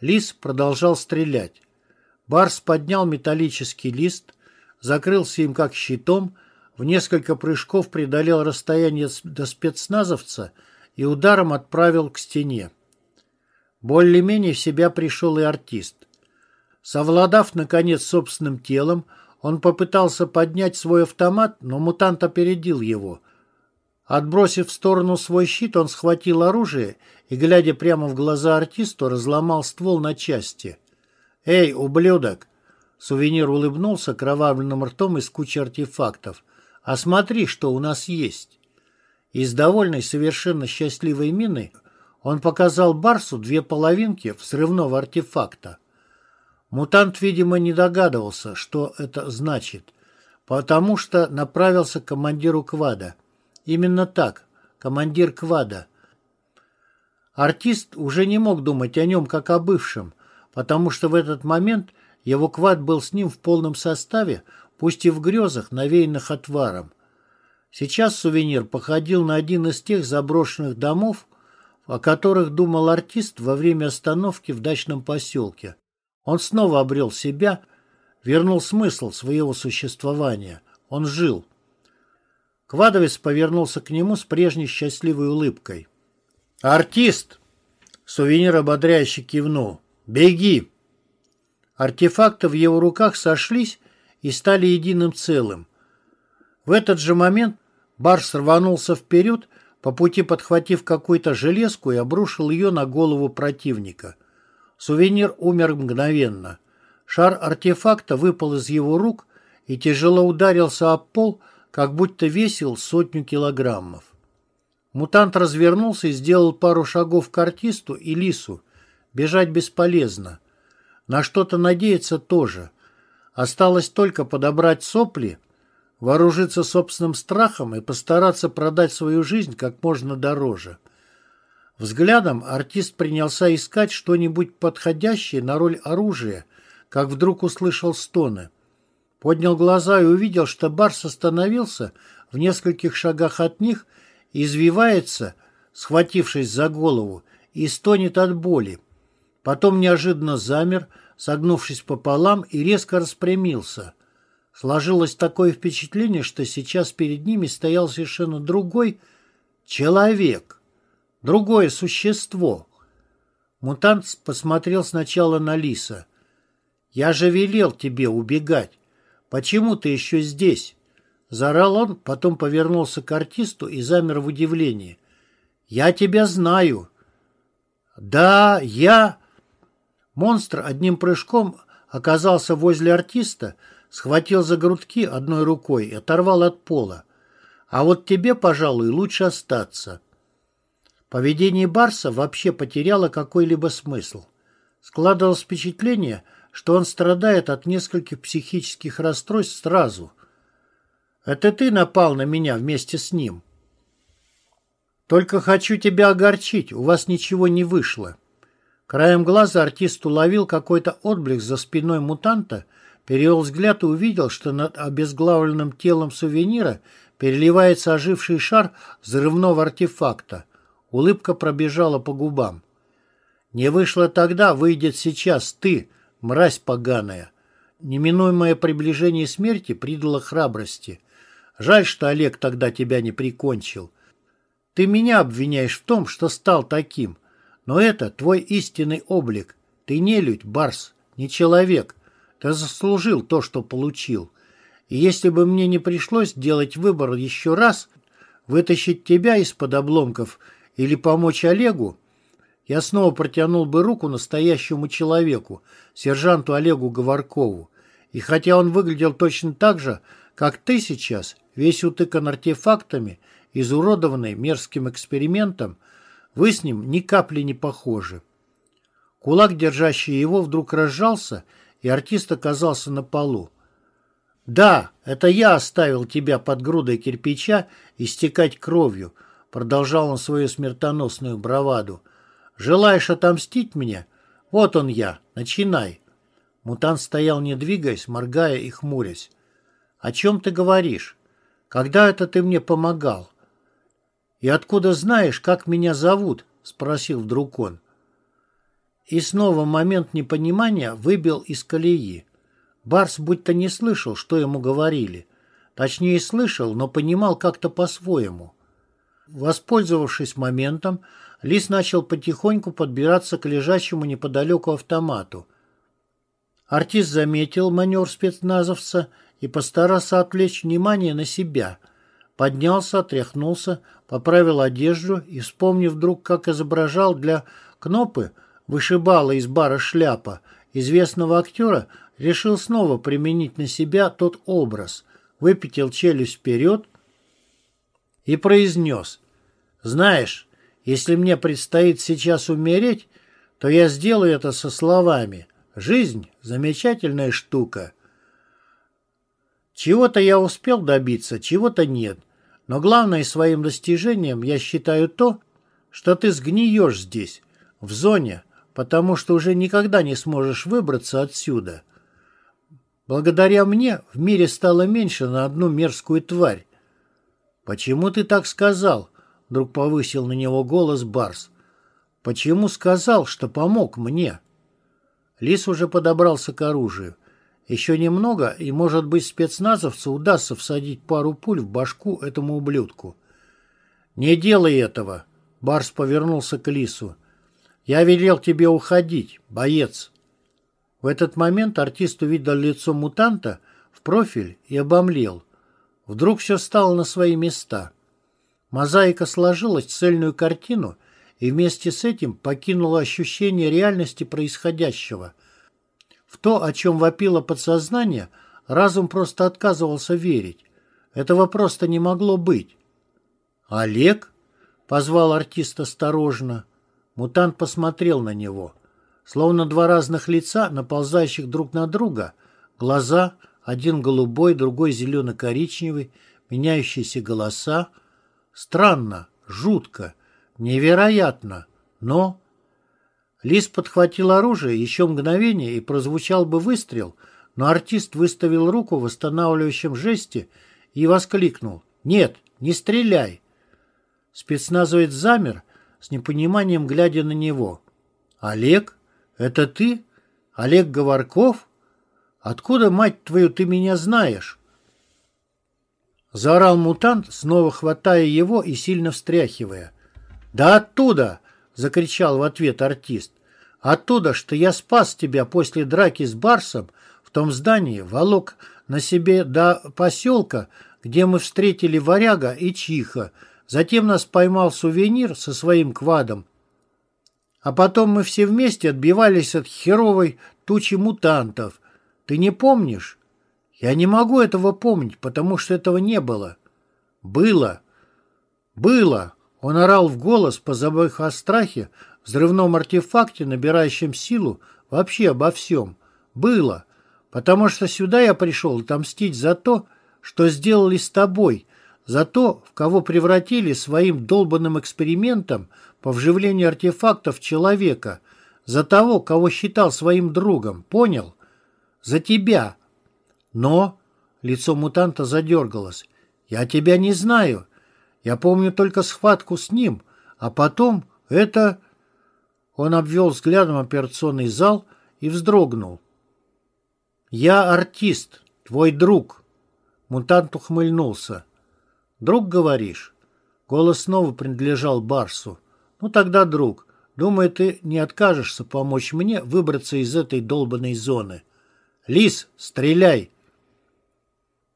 Лис продолжал стрелять. Барс поднял металлический лист, закрылся им как щитом, в несколько прыжков преодолел расстояние до спецназовца и ударом отправил к стене. Более-менее в себя пришел и артист. Совладав, наконец, собственным телом, он попытался поднять свой автомат, но мутант опередил его. Отбросив в сторону свой щит, он схватил оружие и, глядя прямо в глаза артисту, разломал ствол на части. «Эй, ублюдок!» Сувенир улыбнулся кровавленным ртом из кучи артефактов. «А смотри, что у нас есть!» Из довольной, совершенно счастливой мины он показал Барсу две половинки взрывного артефакта. Мутант, видимо, не догадывался, что это значит, потому что направился к командиру квада. Именно так, командир квада. Артист уже не мог думать о нем как о бывшем, потому что в этот момент его квад был с ним в полном составе, пусть и в грезах, навеянных отваром. Сейчас сувенир походил на один из тех заброшенных домов, о которых думал артист во время остановки в дачном поселке. Он снова обрел себя, вернул смысл своего существования. Он жил. Квадовец повернулся к нему с прежней счастливой улыбкой. «Артист!» Сувенир ободряюще кивнул. «Беги!» Артефакты в его руках сошлись и стали единым целым. В этот же момент Барс рванулся вперед, по пути подхватив какую-то железку и обрушил ее на голову противника. Сувенир умер мгновенно. Шар артефакта выпал из его рук и тяжело ударился об пол, как будто весил сотню килограммов. Мутант развернулся и сделал пару шагов к артисту и лису. Бежать бесполезно. На что-то надеяться тоже. Осталось только подобрать сопли, вооружиться собственным страхом и постараться продать свою жизнь как можно дороже. Взглядом артист принялся искать что-нибудь подходящее на роль оружия, как вдруг услышал стоны. Поднял глаза и увидел, что Барс остановился в нескольких шагах от них извивается, схватившись за голову, и стонет от боли. Потом неожиданно замер, согнувшись пополам, и резко распрямился. Сложилось такое впечатление, что сейчас перед ними стоял совершенно другой человек. Другое существо. Мутант посмотрел сначала на Лиса. «Я же велел тебе убегать. Почему ты еще здесь?» Заорал он, потом повернулся к артисту и замер в удивлении. «Я тебя знаю». «Да, я...» Монстр одним прыжком оказался возле артиста, схватил за грудки одной рукой и оторвал от пола. «А вот тебе, пожалуй, лучше остаться». Поведение Барса вообще потеряло какой-либо смысл. Складывалось впечатление, что он страдает от нескольких психических расстройств сразу. «Это ты напал на меня вместе с ним?» «Только хочу тебя огорчить, у вас ничего не вышло». Краем глаза артист уловил какой-то отблик за спиной мутанта, перевел взгляд и увидел, что над обезглавленным телом сувенира переливается оживший шар взрывного артефакта – Улыбка пробежала по губам. «Не вышло тогда, выйдет сейчас ты, мразь поганая». Неминуемое приближение смерти придало храбрости. Жаль, что Олег тогда тебя не прикончил. Ты меня обвиняешь в том, что стал таким. Но это твой истинный облик. Ты не людь, Барс, не человек. Ты заслужил то, что получил. И если бы мне не пришлось делать выбор еще раз, вытащить тебя из-под обломков или помочь Олегу, я снова протянул бы руку настоящему человеку, сержанту Олегу Говоркову. И хотя он выглядел точно так же, как ты сейчас, весь утыкан артефактами, изуродованный мерзким экспериментом, вы с ним ни капли не похожи. Кулак, держащий его, вдруг разжался, и артист оказался на полу. «Да, это я оставил тебя под грудой кирпича истекать кровью», продолжал он свою смертоносную браваду. «Желаешь отомстить мне? Вот он я, начинай». Мутант стоял, не двигаясь, моргая и хмурясь. «О чем ты говоришь? Когда это ты мне помогал?» «И откуда знаешь, как меня зовут?» — спросил вдруг он. И снова момент непонимания выбил из колеи. Барс будто не слышал, что ему говорили. Точнее, слышал, но понимал как-то по-своему. Воспользовавшись моментом, Лис начал потихоньку подбираться к лежащему неподалеку автомату. Артист заметил маневр спецназовца и постарался отвлечь внимание на себя — Поднялся, отряхнулся, поправил одежду и, вспомнив вдруг, как изображал для Кнопы, вышибала из бара шляпа, известного актера, решил снова применить на себя тот образ, выпятил челюсть вперед и произнес «Знаешь, если мне предстоит сейчас умереть, то я сделаю это со словами «Жизнь – замечательная штука». Чего-то я успел добиться, чего-то нет. Но главное своим достижением я считаю то, что ты сгниешь здесь, в зоне, потому что уже никогда не сможешь выбраться отсюда. Благодаря мне в мире стало меньше на одну мерзкую тварь. «Почему ты так сказал?» — вдруг повысил на него голос Барс. «Почему сказал, что помог мне?» Лис уже подобрался к оружию. Еще немного, и, может быть, спецназовцу удастся всадить пару пуль в башку этому ублюдку. «Не делай этого!» — Барс повернулся к Лису. «Я велел тебе уходить, боец!» В этот момент артист увидел лицо мутанта в профиль и обомлел. Вдруг все стало на свои места. Мозаика сложилась в цельную картину и вместе с этим покинула ощущение реальности происходящего — в то, о чем вопило подсознание, разум просто отказывался верить. Этого просто не могло быть. «Олег?» — позвал артист осторожно. Мутант посмотрел на него. Словно два разных лица, наползающих друг на друга. Глаза, один голубой, другой зелено-коричневый, меняющиеся голоса. Странно, жутко, невероятно, но Лис подхватил оружие еще мгновение, и прозвучал бы выстрел, но артист выставил руку в восстанавливающем жесте и воскликнул «Нет, не стреляй!». Спецназовец замер, с непониманием глядя на него. «Олег? Это ты? Олег Говорков? Откуда, мать твою, ты меня знаешь?» Заорал мутант, снова хватая его и сильно встряхивая. «Да оттуда!» — закричал в ответ артист. Оттуда, что я спас тебя после драки с Барсом в том здании, волок на себе до поселка, где мы встретили варяга и чиха. Затем нас поймал сувенир со своим квадом. А потом мы все вместе отбивались от херовой тучи мутантов. Ты не помнишь? Я не могу этого помнить, потому что этого не было. Было. Было. Он орал в голос, позабыв о страхе, взрывном артефакте, набирающем силу, вообще обо всем. Было. Потому что сюда я пришел отомстить за то, что сделали с тобой, за то, в кого превратили своим долбанным экспериментом по вживлению артефактов человека, за того, кого считал своим другом, понял? За тебя. Но... Лицо мутанта задергалось. «Я тебя не знаю. Я помню только схватку с ним, а потом это...» Он обвел взглядом операционный зал и вздрогнул. «Я артист, твой друг». Мутант ухмыльнулся. «Друг, говоришь?» Голос снова принадлежал Барсу. «Ну тогда, друг, думаю, ты не откажешься помочь мне выбраться из этой долбанной зоны. Лис, стреляй!»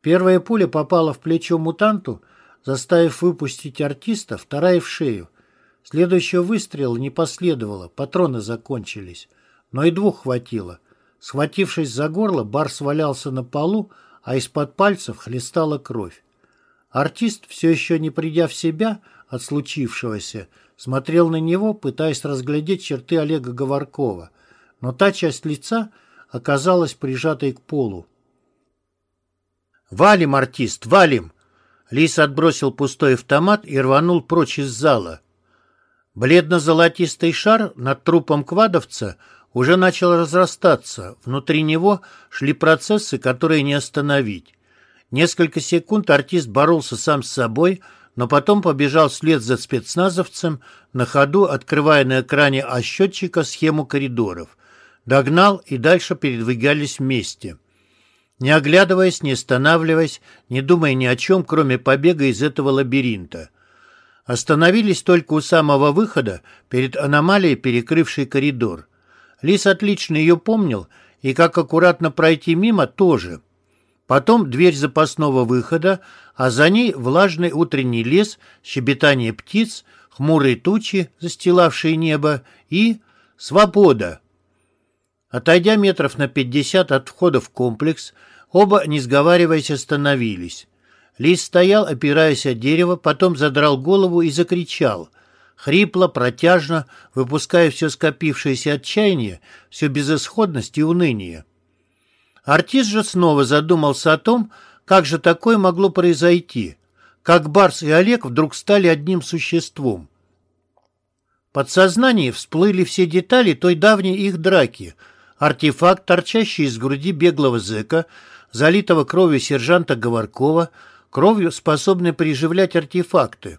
Первая пуля попала в плечо мутанту, заставив выпустить артиста, вторая в шею. Следующего выстрела не последовало, патроны закончились. Но и двух хватило. Схватившись за горло, Барс валялся на полу, а из-под пальцев хлестала кровь. Артист, все еще не придя в себя от случившегося, смотрел на него, пытаясь разглядеть черты Олега Говоркова, но та часть лица оказалась прижатой к полу. «Валим, артист, валим!» Лис отбросил пустой автомат и рванул прочь из зала. Бледно-золотистый шар над трупом квадовца уже начал разрастаться. Внутри него шли процессы, которые не остановить. Несколько секунд артист боролся сам с собой, но потом побежал вслед за спецназовцем, на ходу открывая на экране А счетчика схему коридоров. Догнал и дальше передвигались вместе. Не оглядываясь, не останавливаясь, не думая ни о чем, кроме побега из этого лабиринта. Остановились только у самого выхода, перед аномалией, перекрывшей коридор. Лис отлично ее помнил, и как аккуратно пройти мимо тоже. Потом дверь запасного выхода, а за ней влажный утренний лес, щебетание птиц, хмурые тучи, застилавшие небо, и свобода. Отойдя метров на пятьдесят от входа в комплекс, оба, не сговариваясь, остановились. Лис стоял, опираясь от дерева, потом задрал голову и закричал. Хрипло, протяжно, выпуская все скопившееся отчаяние, всю безысходность и уныние. Артист же снова задумался о том, как же такое могло произойти, как Барс и Олег вдруг стали одним существом. В подсознании всплыли все детали той давней их драки — Артефакт, торчащий из груди беглого зэка, залитого кровью сержанта Говоркова, кровью, способной приживлять артефакты.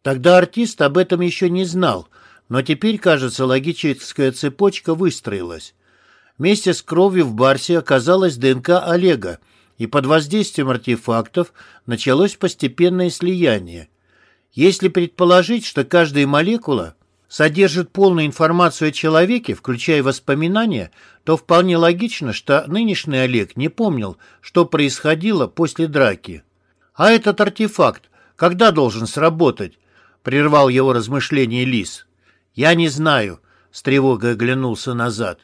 Тогда артист об этом еще не знал, но теперь, кажется, логическая цепочка выстроилась. Вместе с кровью в Барсе оказалась ДНК Олега, и под воздействием артефактов началось постепенное слияние. Если предположить, что каждая молекула содержит полную информацию о человеке, включая воспоминания, то вполне логично, что нынешний Олег не помнил, что происходило после драки. «А этот артефакт когда должен сработать?» — прервал его размышление Лис. «Я не знаю», — с тревогой оглянулся назад.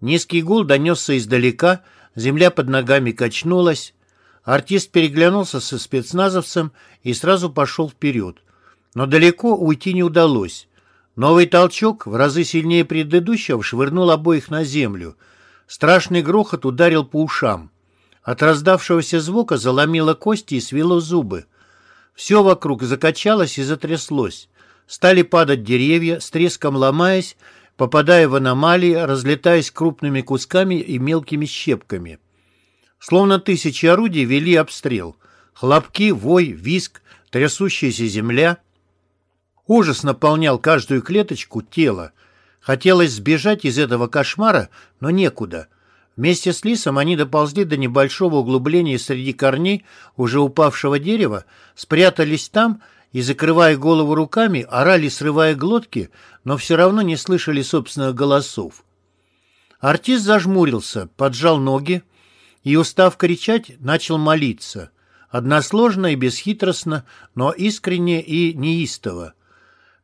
Низкий гул донесся издалека, земля под ногами качнулась. Артист переглянулся со спецназовцем и сразу пошел вперед. Но далеко уйти не удалось. Новый толчок, в разы сильнее предыдущего, швырнул обоих на землю. Страшный грохот ударил по ушам. От раздавшегося звука заломило кости и свело зубы. Все вокруг закачалось и затряслось. Стали падать деревья, с треском ломаясь, попадая в аномалии, разлетаясь крупными кусками и мелкими щепками. Словно тысячи орудий вели обстрел. Хлопки, вой, виск, трясущаяся земля — Ужас наполнял каждую клеточку тела. Хотелось сбежать из этого кошмара, но некуда. Вместе с лисом они доползли до небольшого углубления среди корней уже упавшего дерева, спрятались там и, закрывая голову руками, орали, срывая глотки, но все равно не слышали собственных голосов. Артист зажмурился, поджал ноги и, устав кричать, начал молиться. Односложно и бесхитростно, но искренне и неистово.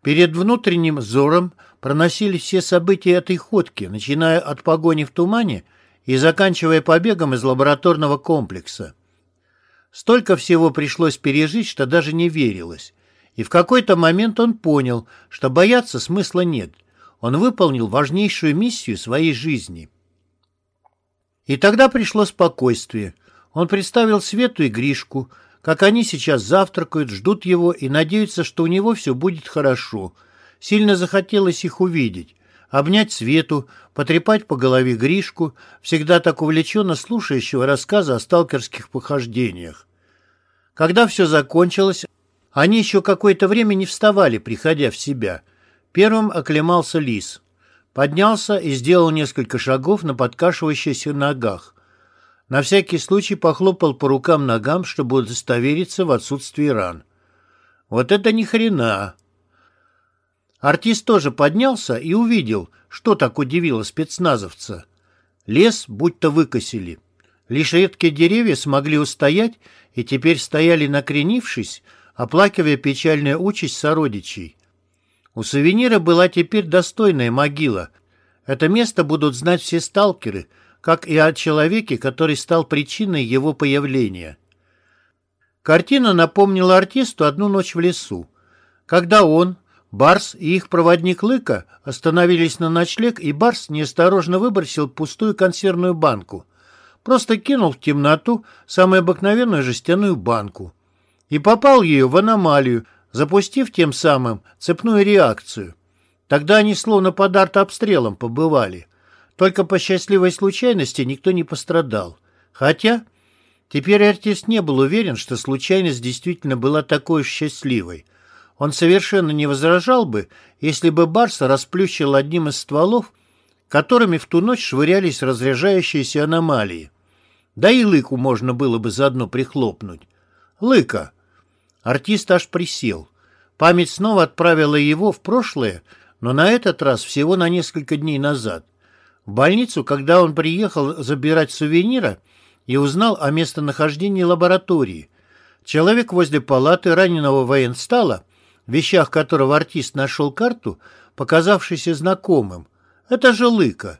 Перед внутренним взором проносились все события этой ходки, начиная от погони в тумане и заканчивая побегом из лабораторного комплекса. Столько всего пришлось пережить, что даже не верилось. И в какой-то момент он понял, что бояться смысла нет. Он выполнил важнейшую миссию своей жизни. И тогда пришло спокойствие. Он представил Свету и Гришку, как они сейчас завтракают, ждут его и надеются, что у него все будет хорошо. Сильно захотелось их увидеть, обнять Свету, потрепать по голове Гришку, всегда так увлеченно слушающего рассказа о сталкерских похождениях. Когда все закончилось, они еще какое-то время не вставали, приходя в себя. Первым оклемался лис. Поднялся и сделал несколько шагов на подкашивающихся ногах. На всякий случай похлопал по рукам-ногам, чтобы удостовериться в отсутствии ран. Вот это ни хрена! Артист тоже поднялся и увидел, что так удивило спецназовца. Лес будто выкосили. Лишь редкие деревья смогли устоять и теперь стояли накренившись, оплакивая печальную участь сородичей. У сувенира была теперь достойная могила. Это место будут знать все сталкеры, как и о человеке, который стал причиной его появления. Картина напомнила артисту одну ночь в лесу. Когда он, Барс и их проводник Лыка остановились на ночлег, и Барс неосторожно выбросил пустую консервную банку. Просто кинул в темноту самую обыкновенную жестяную банку. И попал ее в аномалию, запустив тем самым цепную реакцию. Тогда они словно под артобстрелом побывали. Только по счастливой случайности никто не пострадал. Хотя теперь артист не был уверен, что случайность действительно была такой счастливой. Он совершенно не возражал бы, если бы Барса расплющил одним из стволов, которыми в ту ночь швырялись разряжающиеся аномалии. Да и Лыку можно было бы заодно прихлопнуть. Лыка! Артист аж присел. Память снова отправила его в прошлое, но на этот раз всего на несколько дней назад. В больницу, когда он приехал забирать сувенира и узнал о местонахождении лаборатории. Человек возле палаты раненого военстала в вещах которого артист нашел карту, показавшийся знакомым. Это же Лыка.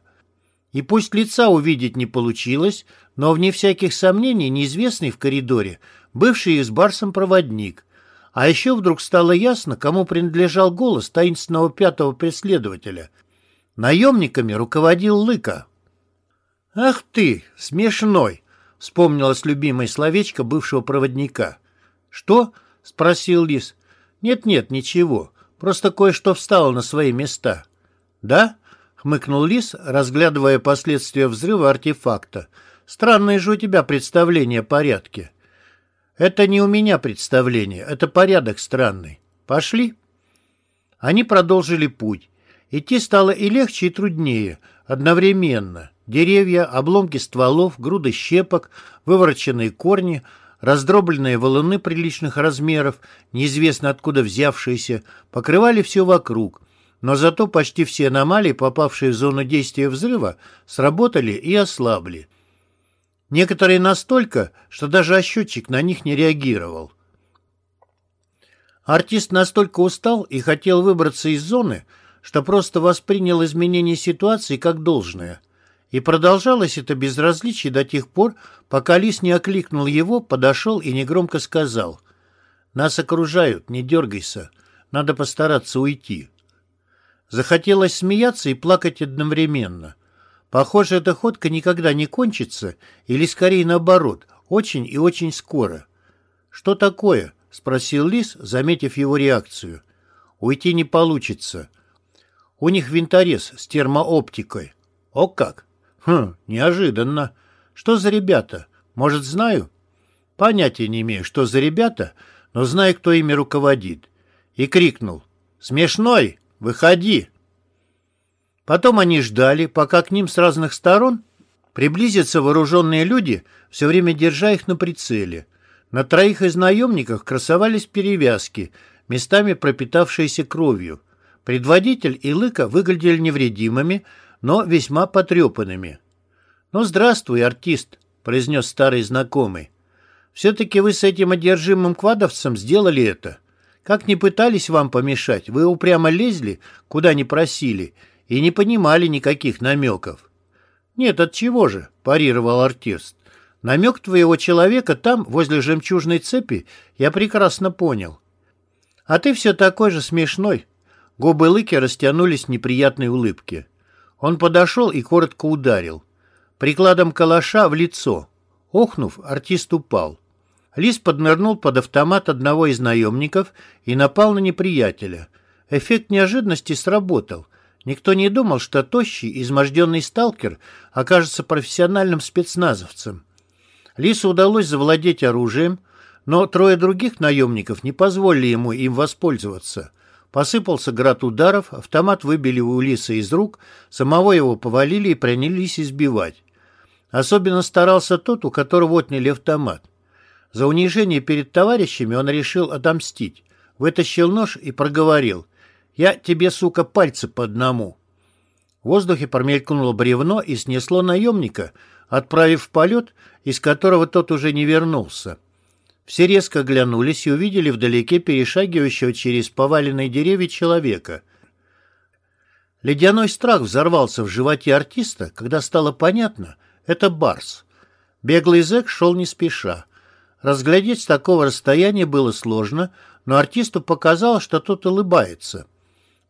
И пусть лица увидеть не получилось, но, вне всяких сомнений, неизвестный в коридоре, бывший из Барсом проводник. А еще вдруг стало ясно, кому принадлежал голос таинственного пятого преследователя. Наемниками руководил Лыка. «Ах ты, смешной!» — вспомнилось любимое словечко бывшего проводника. «Что?» — спросил Лис. «Нет-нет, ничего. Просто кое-что встало на свои места». «Да?» — хмыкнул Лис, разглядывая последствия взрыва артефакта. «Странное же у тебя представление о порядке». «Это не у меня представление, это порядок странный. Пошли?» Они продолжили путь. Идти стало и легче, и труднее, одновременно. Деревья, обломки стволов, груды щепок, вывороченные корни — Раздробленные валуны приличных размеров, неизвестно откуда взявшиеся, покрывали все вокруг, но зато почти все аномалии, попавшие в зону действия взрыва, сработали и ослабли. Некоторые настолько, что даже счетчик на них не реагировал. Артист настолько устал и хотел выбраться из зоны, что просто воспринял изменение ситуации как должное – и продолжалось это безразличие до тех пор, пока лис не окликнул его, подошел и негромко сказал «Нас окружают, не дергайся, надо постараться уйти». Захотелось смеяться и плакать одновременно. Похоже, эта ходка никогда не кончится, или скорее наоборот, очень и очень скоро. «Что такое?» — спросил лис, заметив его реакцию. «Уйти не получится. У них винторез с термооптикой». «О как!» Хм, неожиданно. Что за ребята? Может, знаю? Понятия не имею, что за ребята, но знаю, кто ими руководит. И крикнул. «Смешной! Выходи!» Потом они ждали, пока к ним с разных сторон приблизятся вооруженные люди, все время держа их на прицеле. На троих из наемников красовались перевязки, местами пропитавшиеся кровью. Предводитель и Лыка выглядели невредимыми, но весьма потрепанными. «Ну, здравствуй, артист», — произнес старый знакомый. «Все-таки вы с этим одержимым квадовцем сделали это. Как не пытались вам помешать, вы упрямо лезли, куда не просили, и не понимали никаких намеков». «Нет, от чего же?» — парировал артист. «Намек твоего человека там, возле жемчужной цепи, я прекрасно понял. А ты все такой же смешной». Губы Лыки растянулись в неприятной улыбке. Он подошел и коротко ударил. Прикладом калаша в лицо. Охнув, артист упал. Лис поднырнул под автомат одного из наемников и напал на неприятеля. Эффект неожиданности сработал. Никто не думал, что тощий, изможденный сталкер окажется профессиональным спецназовцем. Лису удалось завладеть оружием, но трое других наемников не позволили ему им воспользоваться. Посыпался град ударов, автомат выбили у Лиса из рук, самого его повалили и принялись избивать. Особенно старался тот, у которого отняли автомат. За унижение перед товарищами он решил отомстить. Вытащил нож и проговорил. «Я тебе, сука, пальцы по одному». В воздухе промелькнуло бревно и снесло наемника, отправив в полет, из которого тот уже не вернулся. Все резко оглянулись и увидели вдалеке перешагивающего через поваленные деревья человека. Ледяной страх взорвался в животе артиста, когда стало понятно — это Барс. Беглый зэк шел не спеша. Разглядеть с такого расстояния было сложно, но артисту показалось, что тот улыбается.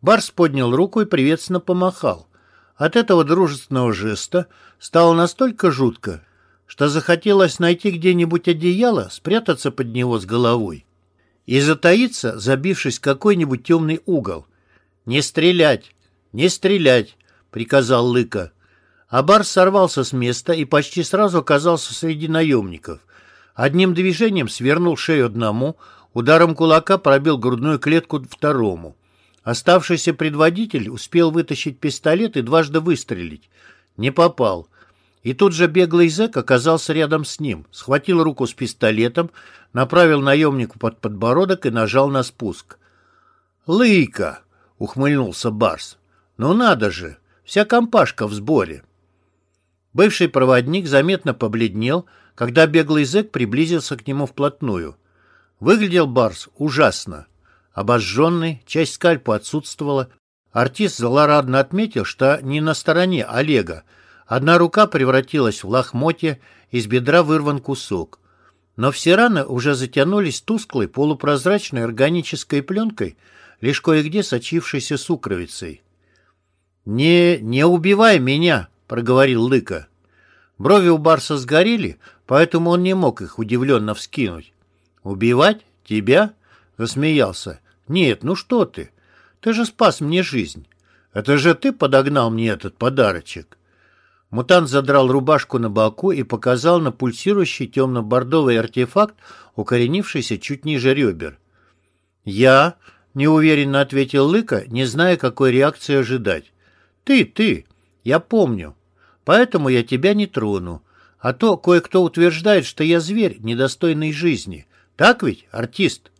Барс поднял руку и приветственно помахал. От этого дружественного жеста стало настолько жутко, что захотелось найти где-нибудь одеяло, спрятаться под него с головой и затаиться, забившись в какой-нибудь темный угол. «Не стрелять! Не стрелять!» — приказал Лыка. А Барс сорвался с места и почти сразу оказался среди наемников. Одним движением свернул шею одному, ударом кулака пробил грудную клетку второму. Оставшийся предводитель успел вытащить пистолет и дважды выстрелить. Не попал. И тут же беглый зэк оказался рядом с ним, схватил руку с пистолетом, направил наемнику под подбородок и нажал на спуск. «Лыка!» — ухмыльнулся Барс. «Ну надо же! Вся компашка в сборе!» Бывший проводник заметно побледнел, когда беглый зэк приблизился к нему вплотную. Выглядел Барс ужасно. Обожженный, часть скальпа отсутствовала. Артист злорадно отметил, что не на стороне Олега. Одна рука превратилась в лохмотье, из бедра вырван кусок. Но все раны уже затянулись тусклой полупрозрачной органической пленкой, лишь кое-где сочившейся сукровицей. «Не, не убивай меня!» — проговорил Лыка. Брови у Барса сгорели, поэтому он не мог их удивленно вскинуть. «Убивать? Тебя?» Засмеялся. «Нет, ну что ты? Ты же спас мне жизнь. Это же ты подогнал мне этот подарочек». Мутант задрал рубашку на боку и показал на пульсирующий темно-бордовый артефакт, укоренившийся чуть ниже ребер. «Я?» — неуверенно ответил Лыка, не зная, какой реакции ожидать. «Ты, ты! Я помню. Поэтому я тебя не трону. А то кое-кто утверждает, что я зверь, недостойный жизни. Так ведь, артист?»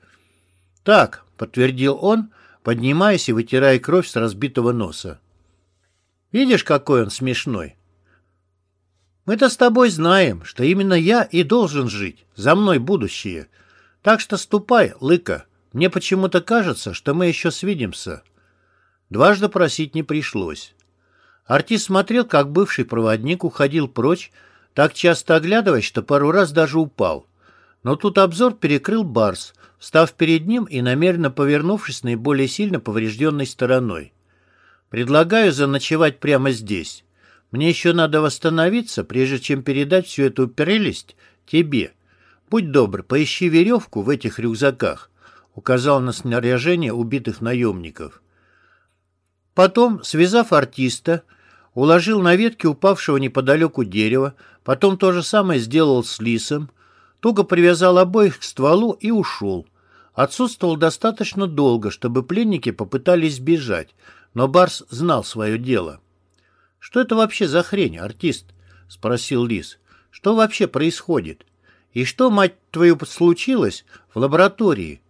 «Так», — подтвердил он, поднимаясь и вытирая кровь с разбитого носа. «Видишь, какой он смешной?» «Мы-то с тобой знаем, что именно я и должен жить, за мной будущее. Так что ступай, Лыка, мне почему-то кажется, что мы еще свидимся». Дважды просить не пришлось. Артист смотрел, как бывший проводник уходил прочь, так часто оглядываясь, что пару раз даже упал. Но тут обзор перекрыл Барс, встав перед ним и намеренно повернувшись наиболее сильно поврежденной стороной. «Предлагаю заночевать прямо здесь. Мне еще надо восстановиться, прежде чем передать всю эту прелесть тебе. Будь добр, поищи веревку в этих рюкзаках», — указал на снаряжение убитых наемников. Потом, связав артиста, уложил на ветке упавшего неподалеку дерева, потом то же самое сделал с лисом, туго привязал обоих к стволу и ушел. Отсутствовал достаточно долго, чтобы пленники попытались сбежать, но Барс знал свое дело. «Что это вообще за хрень, артист?» — спросил Лис. «Что вообще происходит? И что, мать твою, случилось в лаборатории?»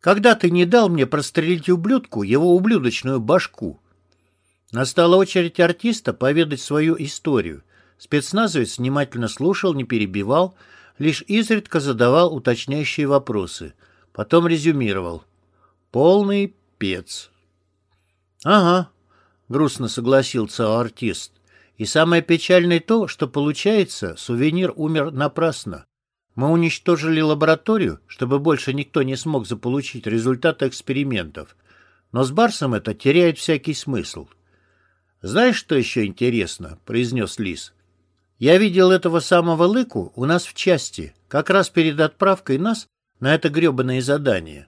«Когда ты не дал мне прострелить ублюдку его ублюдочную башку?» Настала очередь артиста поведать свою историю. Спецназовец внимательно слушал, не перебивал, лишь изредка задавал уточняющие вопросы. Потом резюмировал. «Полный пец». «Ага», — грустно согласился артист. «И самое печальное то, что получается, сувенир умер напрасно. Мы уничтожили лабораторию, чтобы больше никто не смог заполучить результаты экспериментов. Но с Барсом это теряет всякий смысл». «Знаешь, что еще интересно?» — произнес Лис. Я видел этого самого Лыку у нас в части, как раз перед отправкой нас на это гребаное задание.